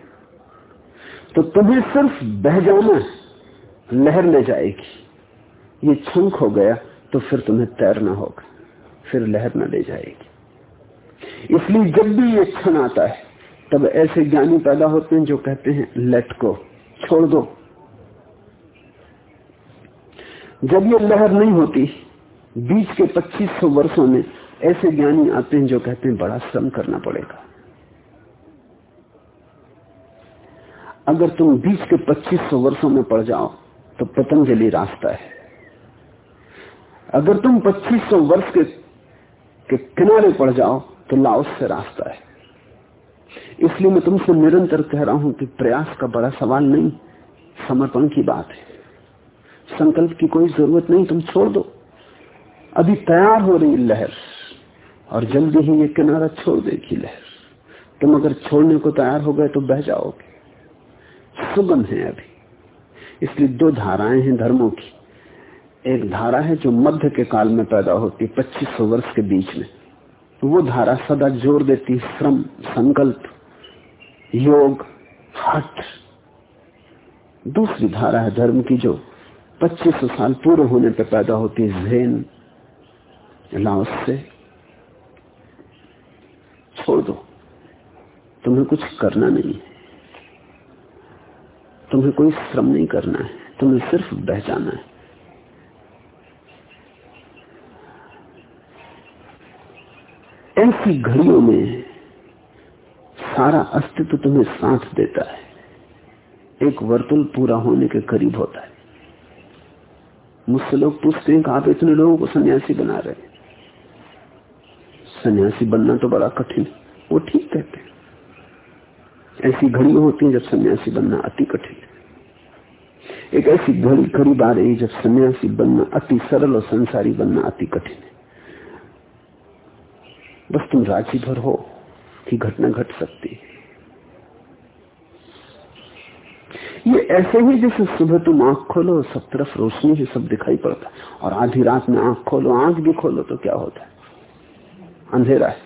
तो तुम्हें सिर्फ़ बह जाना लहर ले जाएगी। ये क्षण खो गया तो फिर तुम्हें तैरना होगा, फिर लहर न ले जाएगी। इसलिए जब भी ये क्षण आता है तब ऐसे ज्ञानी पैदा होते हैं जो कहते हैं लेट को छोड़ दो। जब ये लहर नहीं होती बीच के 2500 वर्षों में ऐसे ज्ञानी आते हैं जो कहते हैं बड़ा श्रम करना पड़ेगा। अगर तुम बीच के 2500 वर्षों में पड़ जाओ तो पतंजलि रास्ता है। अगर तुम 2500 वर्ष के, के किनारे पड़ जाओ तो लाओस से रास्ता है। इसलिए मैं तुमसे निरंतर कह रहा हूँ कि प्रयास का बड़ा सवाल नहीं, समर्पण की बात है। संकल्प की कोई ज़रूरत नहीं, तुम छोड़ दो। अभी तैयार हो रही लहर, और जल्दी ही ये किनारा छोड़ देगी लहर। तुम अगर छोड़ने को तैयार हो गए तो बह जाओगे। सुगम है अभी। इसलिए दो धाराएँ हैं धर्मों की। एक धारा है जो मध्य के काल में पैदा होती है पच्चीस वर्ष के बीच में। वो धारा सदा ज़ोर देती श्रम, संकल्प, योग, हट। दूसरी धारा है धर्म की जो 2500 साल पूरे होने पर पैदा होती है, जैन। से छोड़ दो। तुम्हें कुछ करना नहीं है। तुम्हें कोई श्रम नहीं करना है। तुम्हें सिर्फ़ बह जाना है। ऐसी घड़ियों में सारा अस्तित्व तुम्हें साथ देता है। एक वर्तुल पूरा होने के करीब होता है। मुझसे लोग पूछते हैं कि आप इतने लोगों को सन्यासी बना रहे सन्यासी बनना तो बड़ा कठिन, वो ठीक कहते हैं। ऐसी घड़ियाँ होती हैं जब सन्यासी बनना अति कठिन है। एक ऐसी घड़ी करीब आ रही जब सन्यासी बनना अति सरल और संसारी बनना अति कठिन है। बस तुम राज़ी भर हो कि घटना घट सकती है। ये ऐसे ही जैसे सुबह तुम आँख खोलो, सब तरफ़ रोशनी ही सब दिखाई पड़ता है। और आधी रात में आँख खोलो, आँख भी खोलो तो क्या होता है? अंधेरा है।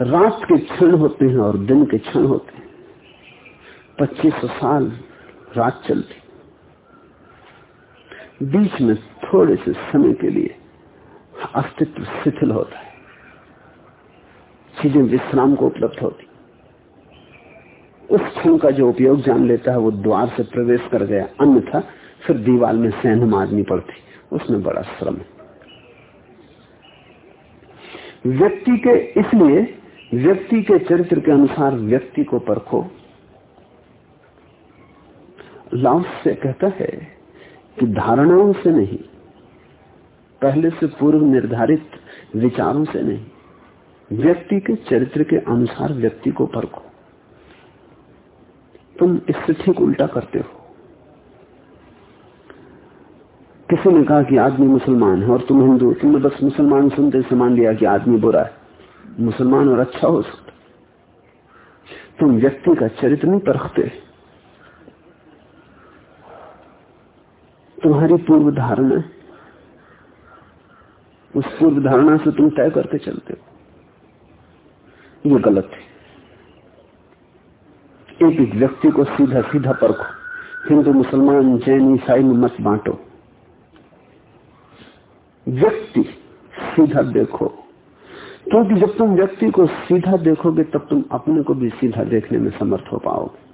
रात के क्षण होते हैं और दिन के क्षण होते हैं। पच्चीस साल रात चलती। बीच में थोड़े से समय के लिए अस्तित्व शिथिल होता है। चीज़ें विश्राम को उपलब्ध होती। उस क्षण का जो उपयोग जान लेता है, वो द्वार से प्रवेश कर गया। अन्यथा फिर दीवार में सहन मारनी पड़ती। उसमें बड़ा श्रम है। व्यक्ति के, इसलिए व्यक्ति के चरित्र के अनुसार व्यक्ति को परखो। लाउस से कहता है कि धारणाओं से नहीं, पहले से पूर्व निर्धारित विचारों से नहीं। व्यक्ति के चरित्र के अनुसार व्यक्ति को परखो। तुम इससे ठीक उल्टा करते हो। किसी ने कहा कि आदमी मुसलमान है और तुम हिंदू तुमने बस मुसलमान सुनते से मान लिया कि आदमी बुरा है। मुसलमान और अच्छा हो सकता तुम व्यक्ति का चरित्र नहीं परखते। तुम्हारी पूर्व धारणा उस पूर्व धारणा से तुम तय करके चलते हो। ये गलत है। एक एक व्यक्ति को सीधा सीधा परखो। हिंदू, मुसलमान, जैन, ईसाई में मत बांटो। व्यक्ति सीधा देखो। क्योंकि जब तुम व्यक्ति को सीधा देखोगे, तब तुम अपने को भी सीधा देखने में समर्थ हो पाओगे।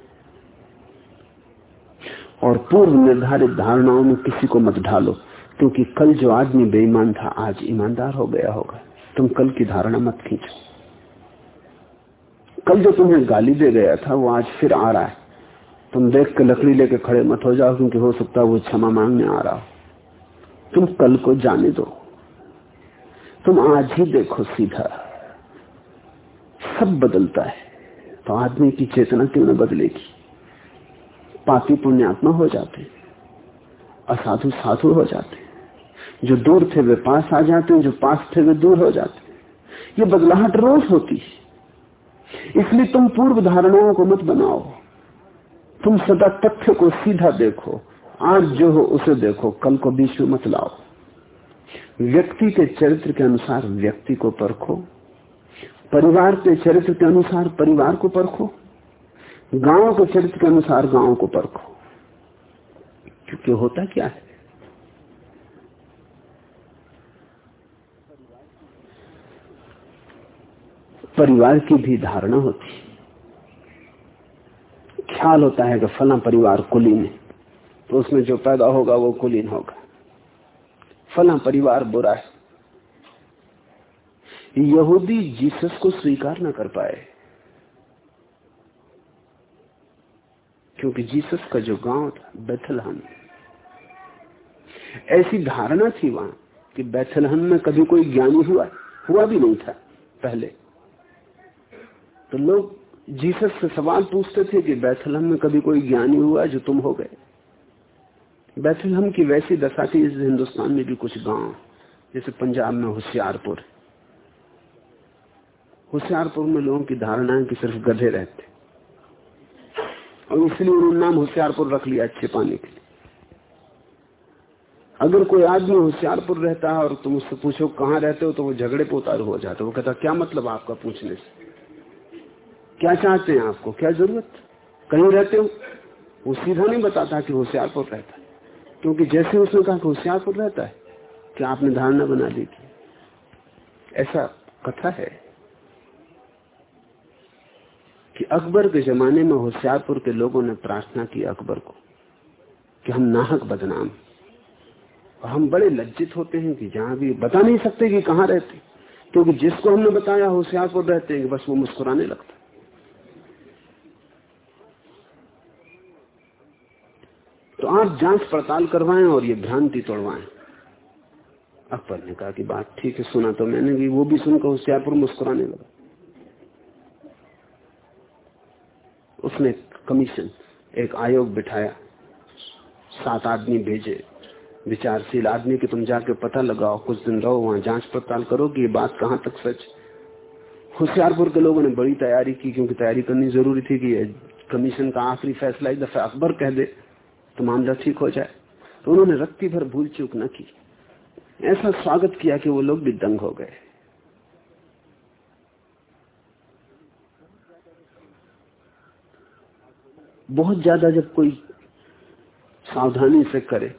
और पूर्व निर्धारित धारणाओं में किसी को मत ढालो, क्योंकि कल जो आदमी बेईमान था, आज ईमानदार हो गया होगा। तुम कल की धारणा मत खींचो। कल जो तुम्हें गाली दे गया था, वो आज फिर आ रहा है। तुम देख के लकड़ी लेके खड़े मत हो जाओ, क्योंकि हो सकता है वो क्षमा मांगने आ रहा हो। तुम कल को जाने दो। तुम आज ही देखो सीधा। सब बदलता है। तो आदमी की चेतना क्यों न बदलेगी? पापी पुण्यात्मा हो जाते। असाधु साधु हो जाते। जो दूर थे वे पास आ जाते, जो पास थे वे दूर हो जाते। ये बदलाहट रोज होती। है इसलिए तुम पूर्व धारणाओं को मत बनाओ। तुम सदा तथ्य को सीधा देखो, आज जो हो उसे देखो, कल को बीच में मत लाओ। व्यक्ति के चरित्र के अनुसार व्यक्ति को परखो, परिवार के चरित्र के अनुसार परिवार को परखो, गाँव के चरित्र के अनुसार गाँव को परखो। क्योंकि होता क्या है? परिवार की भी धारणा होती ख्याल होता है कि फला परिवार कुलीन है तो उसमें जो पैदा होगा वो कुलीन होगा। फला परिवार बुरा है। यहूदी जीसस को स्वीकार न कर पाए, क्योंकि जीसस का जो गाँव था, बैथलहम ऐसी धारणा थी वहाँ कि बैथलहम में कभी कोई ज्ञानी हुआ हुआ भी नहीं था पहले। तो लोग जीसस से सवाल पूछते थे कि बैथलहम में कभी कोई ज्ञानी हुआ जो तुम हो गए? बैथलहम की वैसी दशा थी इस हिंदुस्तान में भी कुछ गाँव, जैसे पंजाब में होशियारपुर। होशियारपुर में लोगों की धारणा कि सिर्फ़ गधे रहते। और इसलिए उन्होंने नाम होशियारपुर रख लिया अच्छे पाने के लिए। अगर कोई आदमी होशियारपुर रहता है और तुम उससे पूछो कहाँ रहते हो तो वो झगड़े पे उतार हो जाता वो कहता, क्या मतलब आपका पूछने से? क्या चाहते हैं आपको? क्या ज़रूरत? कहीं रहते हो? वो सीधा नहीं बताता कि होशियारपुर रहता है। क्योंकि जैसे उसने कहा कि होशियारपुर रहता है, क्या आपने धारणा बना ली थी? ऐसा कथा है कि अकबर के जमाने में होशियारपुर के लोगों ने प्रार्थना की अकबर को कि हम नाहक बदनाम और हम बड़े लज्जित होते हैं कि जहाँ भी बता नहीं सकते कि कहाँ रहते। क्योंकि जिसको हमने बताया होशियारपुर रहते हैं, बस वो मुस्कुराने लगता। तो आप जाँच पड़ताल करवाएँ और ये भ्रांति तोड़वाएँ। अकबर ने कहा कि बात ठीक है, सुना तो मैंने भी, वो भी सुनकर होशियारपुर मुस्कुराने लगा। उसने कमीशन, एक आयोग बिठाया। सात आदमी भेजे। विचारशील आदमी कि तुम जाके पता लगाओ, कुछ दिन रहो, वहाँ जाँच पड़ताल करो कि ये बात कहाँ तक सच होशियारपुर के लोगों ने बड़ी तैयारी की, क्योंकि तैयारी करनी ज़रूरी थी कि कमीशन का आखिरी फैसला एक दफ़ा अकबर कह दे। तो मामला ठीक हो जाए। तो उन्होंने रत्ती भर भूल चूक न की। ऐसा स्वागत किया कि वो लोग भी दंग हो गए। बहुत ज़्यादा जब कोई सावधानी से करे,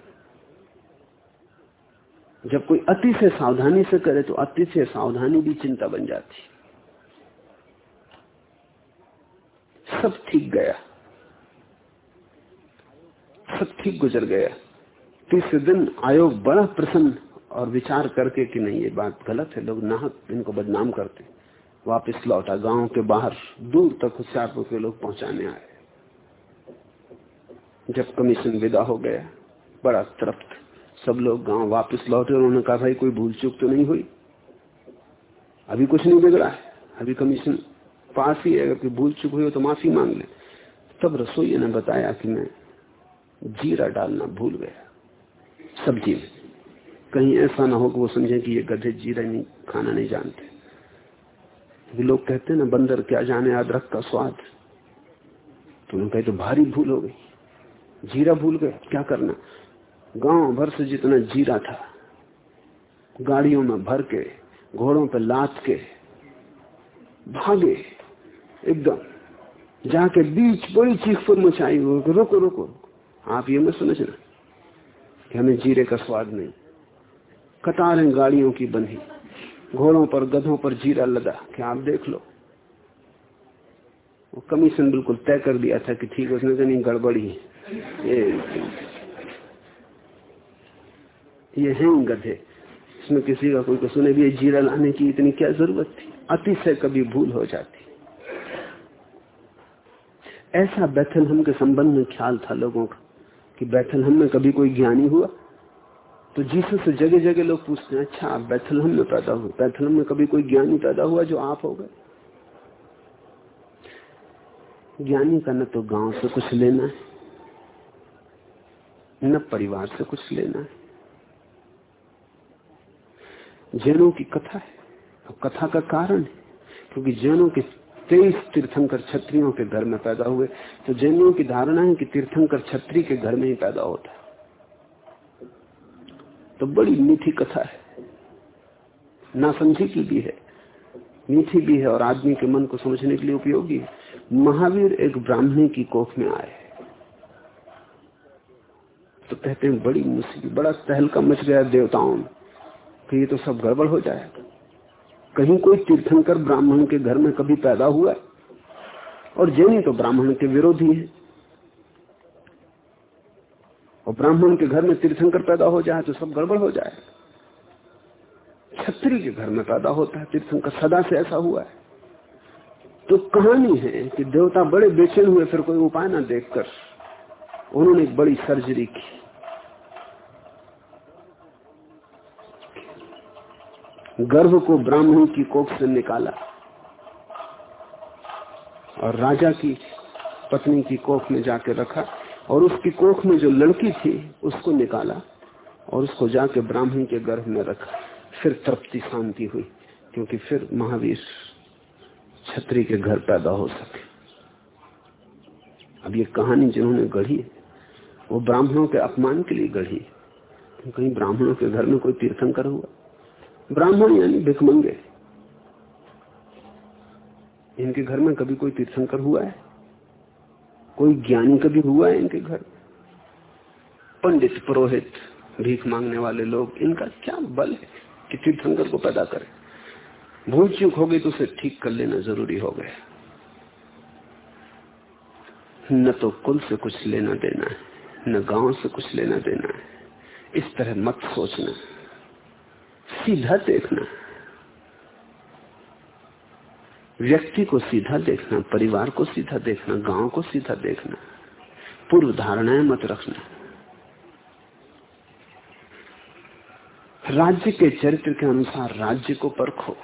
जब कोई अति से सावधानी से करे तो अति से सावधानी भी चिंता बन जाती। सब ठीक गया। सब ठीक गुजर गया। तीसरे दिन आयोग बड़ा प्रसन्न और विचार करके कि नहीं, ये बात गलत है, लोग नाहक, इनको बदनाम करते। वापस लौटा, गाँव के बाहर, दूर तक होशियारपुर के लोग पहुँचाने आए। जब कमीशन विदा हो गया, बड़ा तृप्त। सब लोग गाँव वापस लौटे उन्होंने कहा, भाई, कोई भूल चूक तो नहीं हुई? अभी कुछ नहीं बिगड़ा है। अभी कमीशन पास ही है, अगर कोई भूल चूक हुई हो तो माफ़ी मांग ले। तब रसोई ने बताया कि मैं जीरा डालना भूल गया। सब्ज़ी में। कहीं ऐसा ना हो कि वो समझे कि ये गधे जीरा नहीं, खाना नहीं जानते। लोग कहते हैं ना, बंदर क्या जाने अदरक का स्वाद। तो उन्होंने कहे तो भारी भूल हो गई। जीरा भूल गए, क्या करना? गाँव भर से जितना जीरा था, गाड़ियों में भर के, घोड़ों पर लाद के, भागे, एकदम। जाके बीच बड़ी चीख पर मचाई रुको रुको। आप ये मत समझना कि हमें जीरे का स्वाद नहीं। कतारें गाड़ियों की बंधी, घोड़ों पर, गधों पर जीरा लदा कि आप देख लो? वो कमीशन बिल्कुल तय कर दिया था कि ठीक उसने कहा नहीं गड़बड़ी है। ये ये हैं गधे, इसमें किसी का कोई को सुने भी जीरा लाने की इतनी क्या ज़रूरत थी? अतिशय कभी भूल हो जाती। ऐसा बैथलहम के संबंध में ख्याल था लोगों का। कि बैथलहम में कभी कोई ज्ञानी हुआ? तो जीसस से जगह जगह लोग पूछते हैं अच्छा आप बैथलहम में पैदा हुए बैथलहम में कभी कोई ज्ञानी पैदा हुआ जो आप हो गए? ज्ञानी का न तो गाँव से कुछ लेना है, न परिवार से कुछ लेना है। जैनों की कथा है अब कथा का कारण है, क्योंकि जैनों के तेईस तीर्थंकर छत्रियों के घर में पैदा हुए। तो जैनियों की धारणा है कि तीर्थंकर छत्री के घर में ही पैदा होता है। तो बड़ी मीठी कथा है। ना समझी की भी है। मीठी भी है और आदमी के मन को समझने के लिए उपयोगी है। महावीर एक ब्राह्मणी की कोख में आए तो कहते हैं, बड़ी मुश्किल बड़ा तहलका मच गया देवताओं में। कि ये तो सब गड़बड़ हो जाएगा। कहीं कोई तीर्थंकर ब्राह्मण के घर में कभी पैदा हुआ है? और जैनी तो ब्राह्मण के विरोधी है। और ब्राह्मण के घर में तीर्थंकर पैदा हो जाए तो सब गड़बड़ हो जाए। छत्री के घर में पैदा होता है, तीर्थंकर सदा से ऐसा हुआ है। तो कहानी है कि देवता बड़े बेचैन हुए, फिर कोई उपाय ना देखकर उन्होंने एक बड़ी सर्जरी की। गर्भ को ब्राह्मण की कोख से निकाला और राजा की पत्नी की कोख में जाके रखा और उसकी कोख में जो लड़की थी, उसको निकाला और उसको जाके ब्राह्मण के गर्भ में रखा। फिर तृप्ति शांति हुई, क्योंकि फिर महावीर छत्री के घर पैदा हो सके। अब ये कहानी जिन्होंने गढ़ी है वो ब्राह्मणों के अपमान के लिए गढ़ी। है कहीं ब्राह्मणों के घर में कोई तीर्थंकर हुआ? ब्राह्मण यानी भिकमंगे इनके घर में कभी कोई तीर्थंकर हुआ है? कोई ज्ञानी कभी हुआ है इनके घर? पंडित, पुरोहित, भीख मांगने वाले लोग, इनका क्या बल है कि तीर्थंकर को पैदा करे? भूल चूक हो गई तो उसे ठीक कर लेना ज़रूरी हो गया। न तो कुल से कुछ लेना देना है, न गाँव से कुछ लेना देना है। इस तरह मत सोचना। सीधा देखना व्यक्ति को सीधा देखना, परिवार को सीधा देखना, गाँव को सीधा देखना, पूर्व धारणाएँ मत रखना। राज्य के चरित्र के अनुसार राज्य को परखो,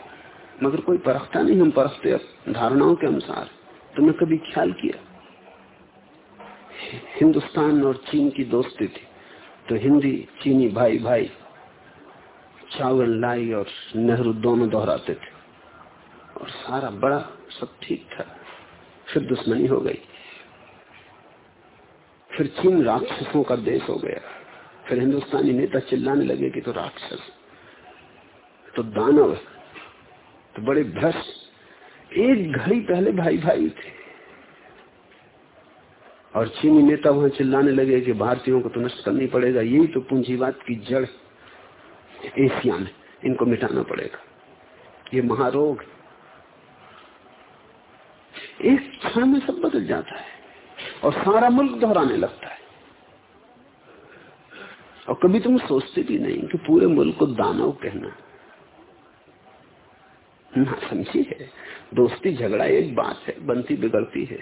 मगर कोई परखता नहीं, हम परखते धारणाओं के अनुसार। तुमने कभी ख्याल किया? हिंदुस्तान और चीन की दोस्ती थी तो हिंदी, चीनी भाई भाई चावल, लाई और नेहरू दोनों दोहराते थे। और सारा बड़ा, सब ठीक था। फिर दुश्मनी हो गई। फिर चीन राक्षसों का देश हो गया। फिर हिंदुस्तानी नेता चिल्लाने लगे कि तो राक्षस तो दानव तो बड़े भ्रष्ट। एक घड़ी पहले भाई भाई थे। और चीनी नेता वहाँ चिल्लाने लगे कि भारतीयों को तो नष्ट करनी पड़ेगा। यही तो पूंजीवाद की जड़ एशिया में, इनको मिटाना पड़ेगा। ये महारोग एक क्षण में सब बदल जाता है और सारा मुल्क दोहराने लगता है। और कभी तुम सोचते भी नहीं कि पूरे मुल्क को दानव कहना ना, समझी है? दोस्ती झगड़ा एक बात है, बनती बिगड़ती है।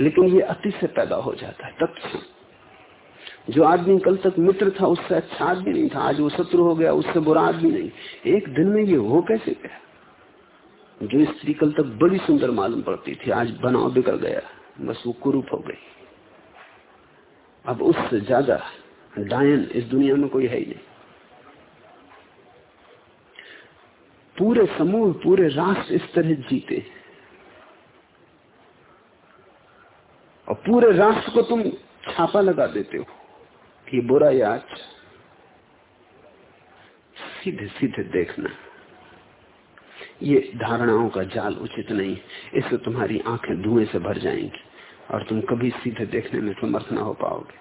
लेकिन ये अति से पैदा हो जाता है तत्व जो आदमी कल तक मित्र था, उससे अच्छा आदमी नहीं था, आज वो शत्रु हो गया, उससे बुरा आदमी नहीं। एक दिन में ये हो कैसे गया? जो स्त्री कल तक बड़ी सुंदर मालूम पड़ती थी, आज बनाव बिगड़ गया, बस वो कुरूप हो गई। अब उससे ज़्यादा डायन इस दुनिया में कोई है ही नहीं। पूरे समूह, पूरे राष्ट्र इस तरह जीते और पूरे राष्ट्र को तुम छापा लगा देते हो। कि बुरा या अच्छा सीधे सीधे देखना। ये धारणाओं का जाल उचित नहीं, इससे तुम्हारी आँखें धुएँ से भर जाएँगी और तुम कभी सीधे देखने में समर्थ ना हो पाओगे।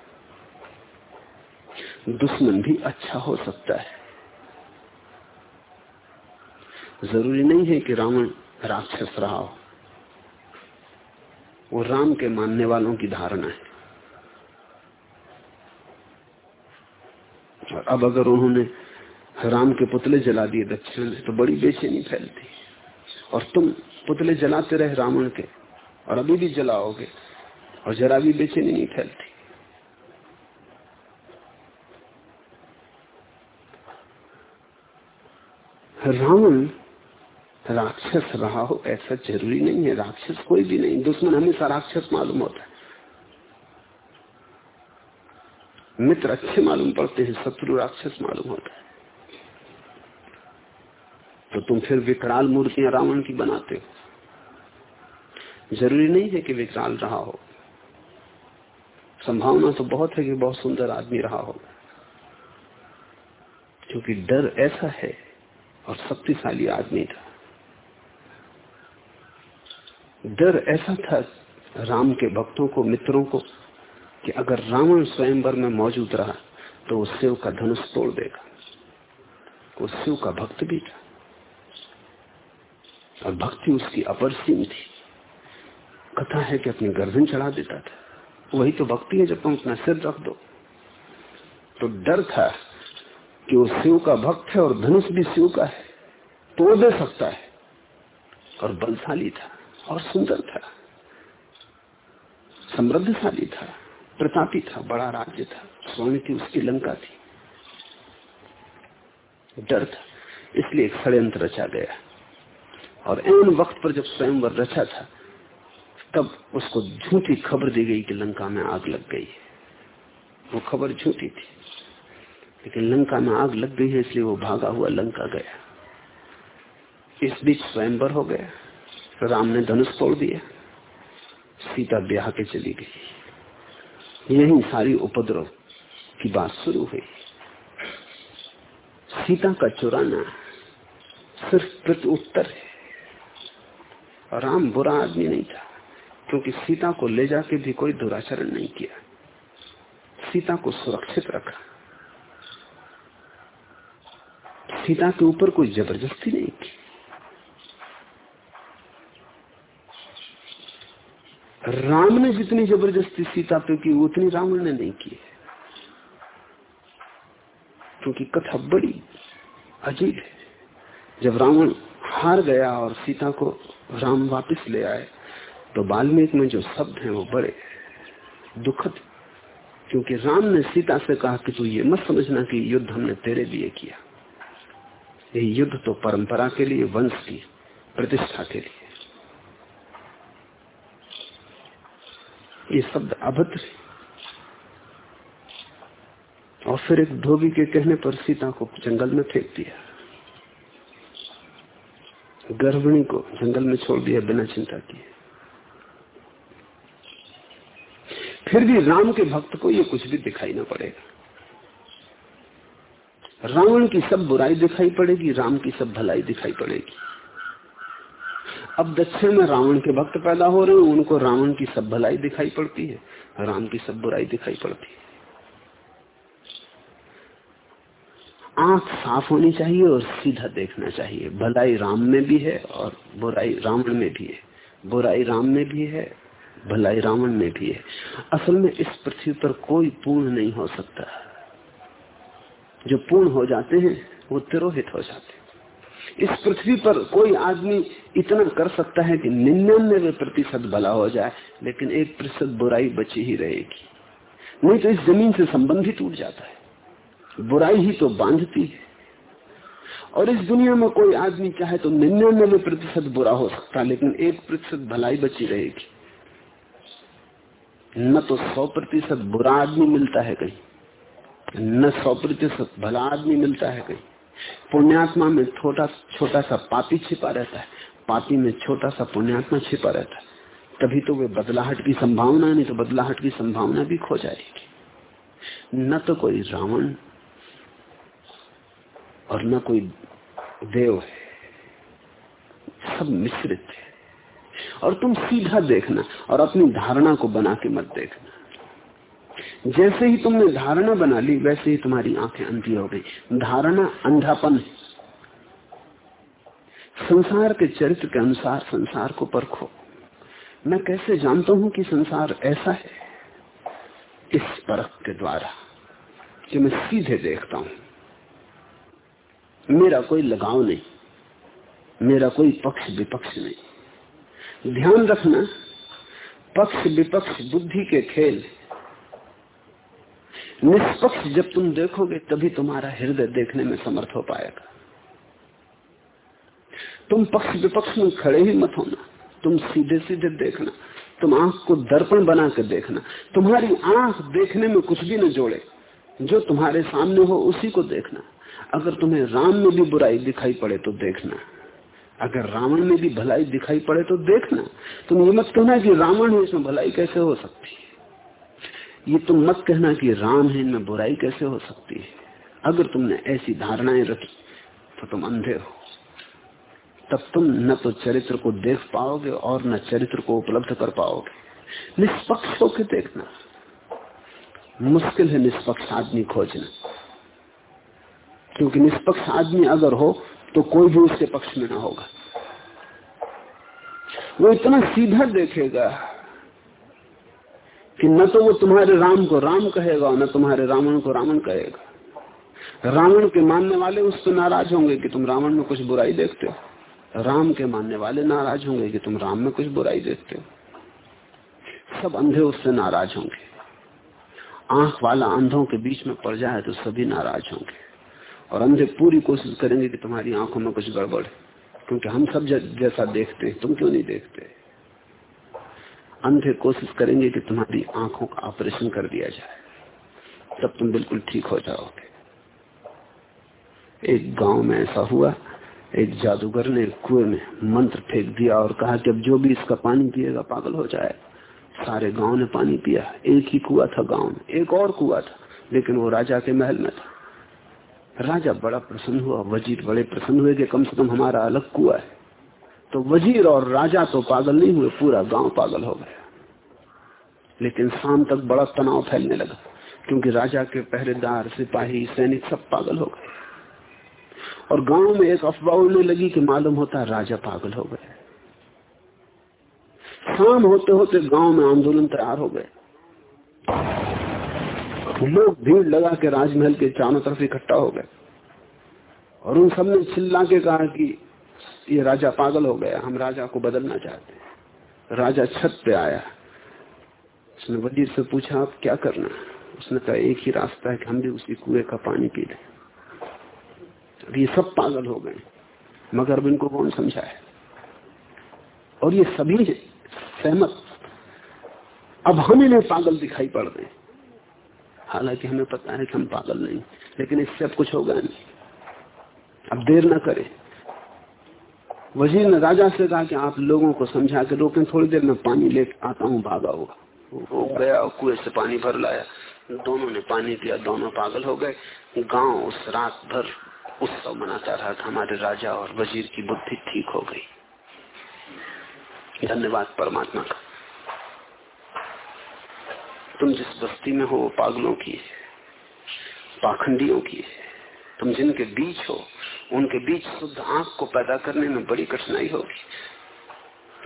दुश्मन भी अच्छा हो सकता है। ज़रूरी नहीं है कि रावण राक्षस रहा हो। वो राम के मानने वालों की धारणा है और अब अगर उन्होंने राम के पुतले जला दिए दक्षिण में तो बड़ी बेचैनी फैलती और तुम पुतले जलाते रहे रावण के, और अभी भी जलाओगे, और जरा भी बेचैनी नहीं फैलती। रावण राक्षस रहा हो ऐसा ज़रूरी नहीं है, राक्षस कोई भी नहीं, दुश्मन हमेशा राक्षस मालूम होता है। मित्र अच्छे मालूम पड़ते हैं, शत्रु राक्षस मालूम होता है। तो तुम फिर विकराल मूर्तियाँ रावण की बनाते हो। ज़रूरी नहीं है कि विकराल रहा हो। संभावना तो बहुत है कि बहुत सुंदर आदमी रहा हो। क्योंकि डर ऐसा है और शक्तिशाली आदमी था। डर ऐसा था राम के भक्तों को, मित्रों को कि अगर रावण स्वयंवर में मौजूद रहा तो वो शिव का धनुष तोड़ देगा। वो शिव का भक्त भी था। और भक्ति उसकी अपरसीम थी। कथा है कि अपनी गर्दन चढ़ा देता था। वही तो भक्ति है, जब तुम अपना सिर रख दो। तो डर था कि वो शिव का भक्त है और धनुष भी शिव का है। तोड़ दे सकता है। और बलशाली था और सुंदर था। समृद्धशाली था। प्रतापी था, बड़ा राज्य था स्वर्ण की उसकी लंका थी। डर था, इसलिए एक षड्यंत्र रचा गया। और एन वक्त पर जब स्वयंवर रचा था, तब उसको झूठी खबर दी गई कि लंका में आग लग गई है। वो खबर झूठी थी, लेकिन लंका में आग लग गई है, इसलिए वो भागा हुआ लंका गया। इस बीच स्वयंवर हो गया, राम ने धनुष तोड़ दिया, सीता ब्याह के चली गई। यही सारी उपद्रव की बात शुरू हुई। सीता का चुराना सिर्फ़ प्रति उत्तर है। राम बुरा आदमी नहीं था, क्योंकि सीता को ले जाके भी कोई दुराचरण नहीं किया। सीता को सुरक्षित रखा। सीता के ऊपर कोई ज़बरदस्ती नहीं की। राम ने जितनी ज़बरदस्ती सीता पे की, उतनी रावण ने नहीं की है। क्योंकि कथा बड़ी अजीब है। जब रावण हार गया और सीता को राम वापस ले आए तो बाल्मीक में जो शब्द हैं वो बड़े दुखद क्योंकि राम ने सीता से कहा कि तू ये मत समझना कि युद्ध हमने तेरे लिए किया। ये युद्ध तो परंपरा के लिए, वंश की प्रतिष्ठा के लिए। ये शब्द अभद्र और फिर एक धोबी के कहने पर सीता को जंगल में फेंक दिया। गर्भिणी को जंगल में छोड़ दिया बिना चिंता किए। फिर भी राम के भक्त को ये कुछ भी दिखाई ना पड़ेगा। रावण की सब बुराई दिखाई पड़ेगी, राम की सब भलाई दिखाई पड़ेगी। अब दक्षिण में रावण के भक्त पैदा हो रहे हैं, उनको रावण की सब भलाई दिखाई पड़ती है, राम की सब बुराई दिखाई पड़ती है। आँख साफ़ होनी चाहिए और सीधा देखना चाहिए। भलाई राम में भी है और बुराई रावण में भी है। बुराई राम में भी है, भलाई रावण में भी है। असल में इस पृथ्वी पर कोई पूर्ण नहीं हो सकता। जो पूर्ण हो जाते हैं, वो तिरोहित हो जाते हैं। इस पृथ्वी पर कोई आदमी इतना कर सकता है कि निन्यानवे प्रतिशत भला हो जाए, लेकिन एक प्रतिशत बुराई बची ही रहेगी। नहीं तो इस ज़मीन से संबंध टूट जाता है। बुराई ही तो बांधती है। और इस दुनिया में कोई आदमी चाहे तो निन्यानवे प्रतिशत बुरा हो सकता है लेकिन एक प्रतिशत भलाई बची रहेगी। न तो सौ प्रतिशत बुरा आदमी मिलता है कहीं, न सौ प्रतिशत भला आदमी मिलता है कहीं। पुण्यात्मा में छोटा छोटा सा पापी छिपा रहता है। पापी में छोटा सा पुण्यात्मा छिपा रहता है। तभी तो वे बदलाहट की संभावना, नहीं तो बदलाहट की संभावना भी खो जाएगी। न तो कोई रावण और न कोई देव है। सब मिश्रित है। और तुम सीधा देखना और अपनी धारणा को बना के मत देखना। जैसे ही तुमने धारणा बना ली, वैसे ही तुम्हारी आँखें अंधी हो गई। धारणा अंधापन संसार के चरित्र के अनुसार संसार को परखो। मैं कैसे जानता हूँ कि संसार ऐसा है? इस परख के द्वारा, कि मैं सीधे देखता हूँ। मेरा कोई लगाव नहीं, मेरा कोई पक्ष विपक्ष नहीं। ध्यान रखना पक्ष विपक्ष बुद्धि के खेल निष्पक्ष जब तुम देखोगे, तभी तुम्हारा हृदय देखने में समर्थ हो पाएगा। तुम पक्ष विपक्ष में खड़े ही मत होना। तुम सीधे सीधे देखना। तुम आँख को दर्पण बना कर देखना। तुम्हारी आँख देखने में कुछ भी न जोड़े। जो तुम्हारे सामने हो, उसी को देखना। अगर तुम्हें राम में भी बुराई दिखाई पड़े तो देखना। अगर रावण में भी भलाई दिखाई पड़े तो देखना। तुम ये मत कहना कि रावण है इसमें भलाई कैसे हो सकती है। ये तुम मत कहना कि राम है, इनमें बुराई कैसे हो सकती है? अगर तुमने ऐसी धारणाएँ रखी तो तुम अंधे हो। तब तुम न तो चरित्र को देख पाओगे और न चरित्र को उपलब्ध कर पाओगे। निष्पक्ष होकर देखना। मुश्किल है निष्पक्ष आदमी खोजना। क्योंकि निष्पक्ष आदमी अगर हो तो कोई भी उसके पक्ष में ना होगा। वो इतना सीधा देखेगा। कि न तो वो तुम्हारे राम को राम कहेगा और न तुम्हारे रावण को रावण कहेगा। रावण के मानने वाले उससे नाराज़ होंगे कि तुम रावण में कुछ बुराई देखते हो। राम के मानने वाले नाराज़ होंगे कि तुम राम में कुछ बुराई देखते हो। सब अंधे उससे नाराज़ होंगे। आँख वाला अंधों के बीच में पड़ जाए तो सभी नाराज़ होंगे। और अंधे पूरी कोशिश करेंगे कि तुम्हारी आँखों में कुछ गड़बड़ क्योंकि हम सब जैसा देखते हैं, तुम क्यों नहीं देखते? अंधे कोशिश करेंगे कि तुम्हारी आँखों का ऑपरेशन कर दिया जाए। तब तुम बिल्कुल ठीक हो जाओगे। एक गाँव में ऐसा हुआ, एक जादूगर ने कुएँ में मंत्र फेंक दिया और कहा कि अब जो भी इसका पानी पिएगा, पागल हो जाए। सारे गाँव ने पानी पिया। एक ही कुआ था गाँव में, एक और कुआ था, लेकिन वो राजा के महल में था। राजा बड़ा प्रसन्न हुआ, वज़ीर बड़े प्रसन्न हुए कि कम से कम हमारा अलग कुआ है। तो वज़ीर और राजा तो पागल नहीं हुए, पूरा गाँव पागल हो गया। लेकिन शाम तक बड़ा तनाव फैलने लगा, क्योंकि राजा के पहरेदार, सिपाही, सैनिक सब पागल हो गए। और गाँव में एक अफवाह उड़ने लगी कि मालूम होता राजा पागल हो गए। शाम होते होते गाँव में आंदोलन तैयार हो गए। लोग भीड़ लगा के राजमहल के चारों तरफ़ इकट्ठा हो गए। और उन सबने चिल्ला के कहा कि ये राजा पागल हो गया। हम राजा को बदलना चाहते हैं। राजा छत पे आया। उसने वज़ीर से पूछा, आप क्या करना? उसने कहा, एक ही रास्ता है कि हम भी उसी कुएँ का पानी पी लें। ये सब पागल हो गए। मगर अब इनको कौन समझाए? और ये सभी सहमत। अब हम इन्हें पागल दिखाई पड़ रहे हालाँकि हमें पता है कि हम पागल नहीं, लेकिन इससे अब कुछ होगा नहीं। अब देर ना करें। वज़ीर ने राजा से कहा कि आप लोगों को समझा के रोकें, थोड़ी देर में पानी ले आता हूँ, भागा होगा वो गया, कुएँ से पानी भर लाया। दोनों ने पानी पिया दोनों पागल हो गए। गाँव उस रात भर उत्सव मनाता रहा था। हमारे राजा और वज़ीर की बुद्धि ठीक हो गई। धन्यवाद परमात्मा का। तुम जिस बस्ती में हो, वो पागलों की पाखंडियों की तुम जिनके बीच हो उनके बीच शुद्ध आँख को पैदा करने में बड़ी कठिनाई होगी।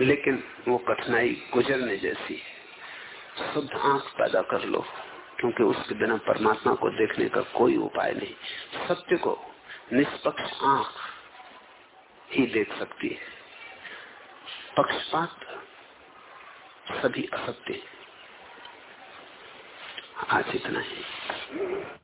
लेकिन वो कठिनाई गुजरने जैसी है। शुद्ध आँख पैदा कर लो, क्योंकि उसके बिना परमात्मा को देखने का कोई उपाय नहीं। सत्य को निष्पक्ष आँख ही देख सकती है। पक्षपात सभी असत्य आज इतना ही।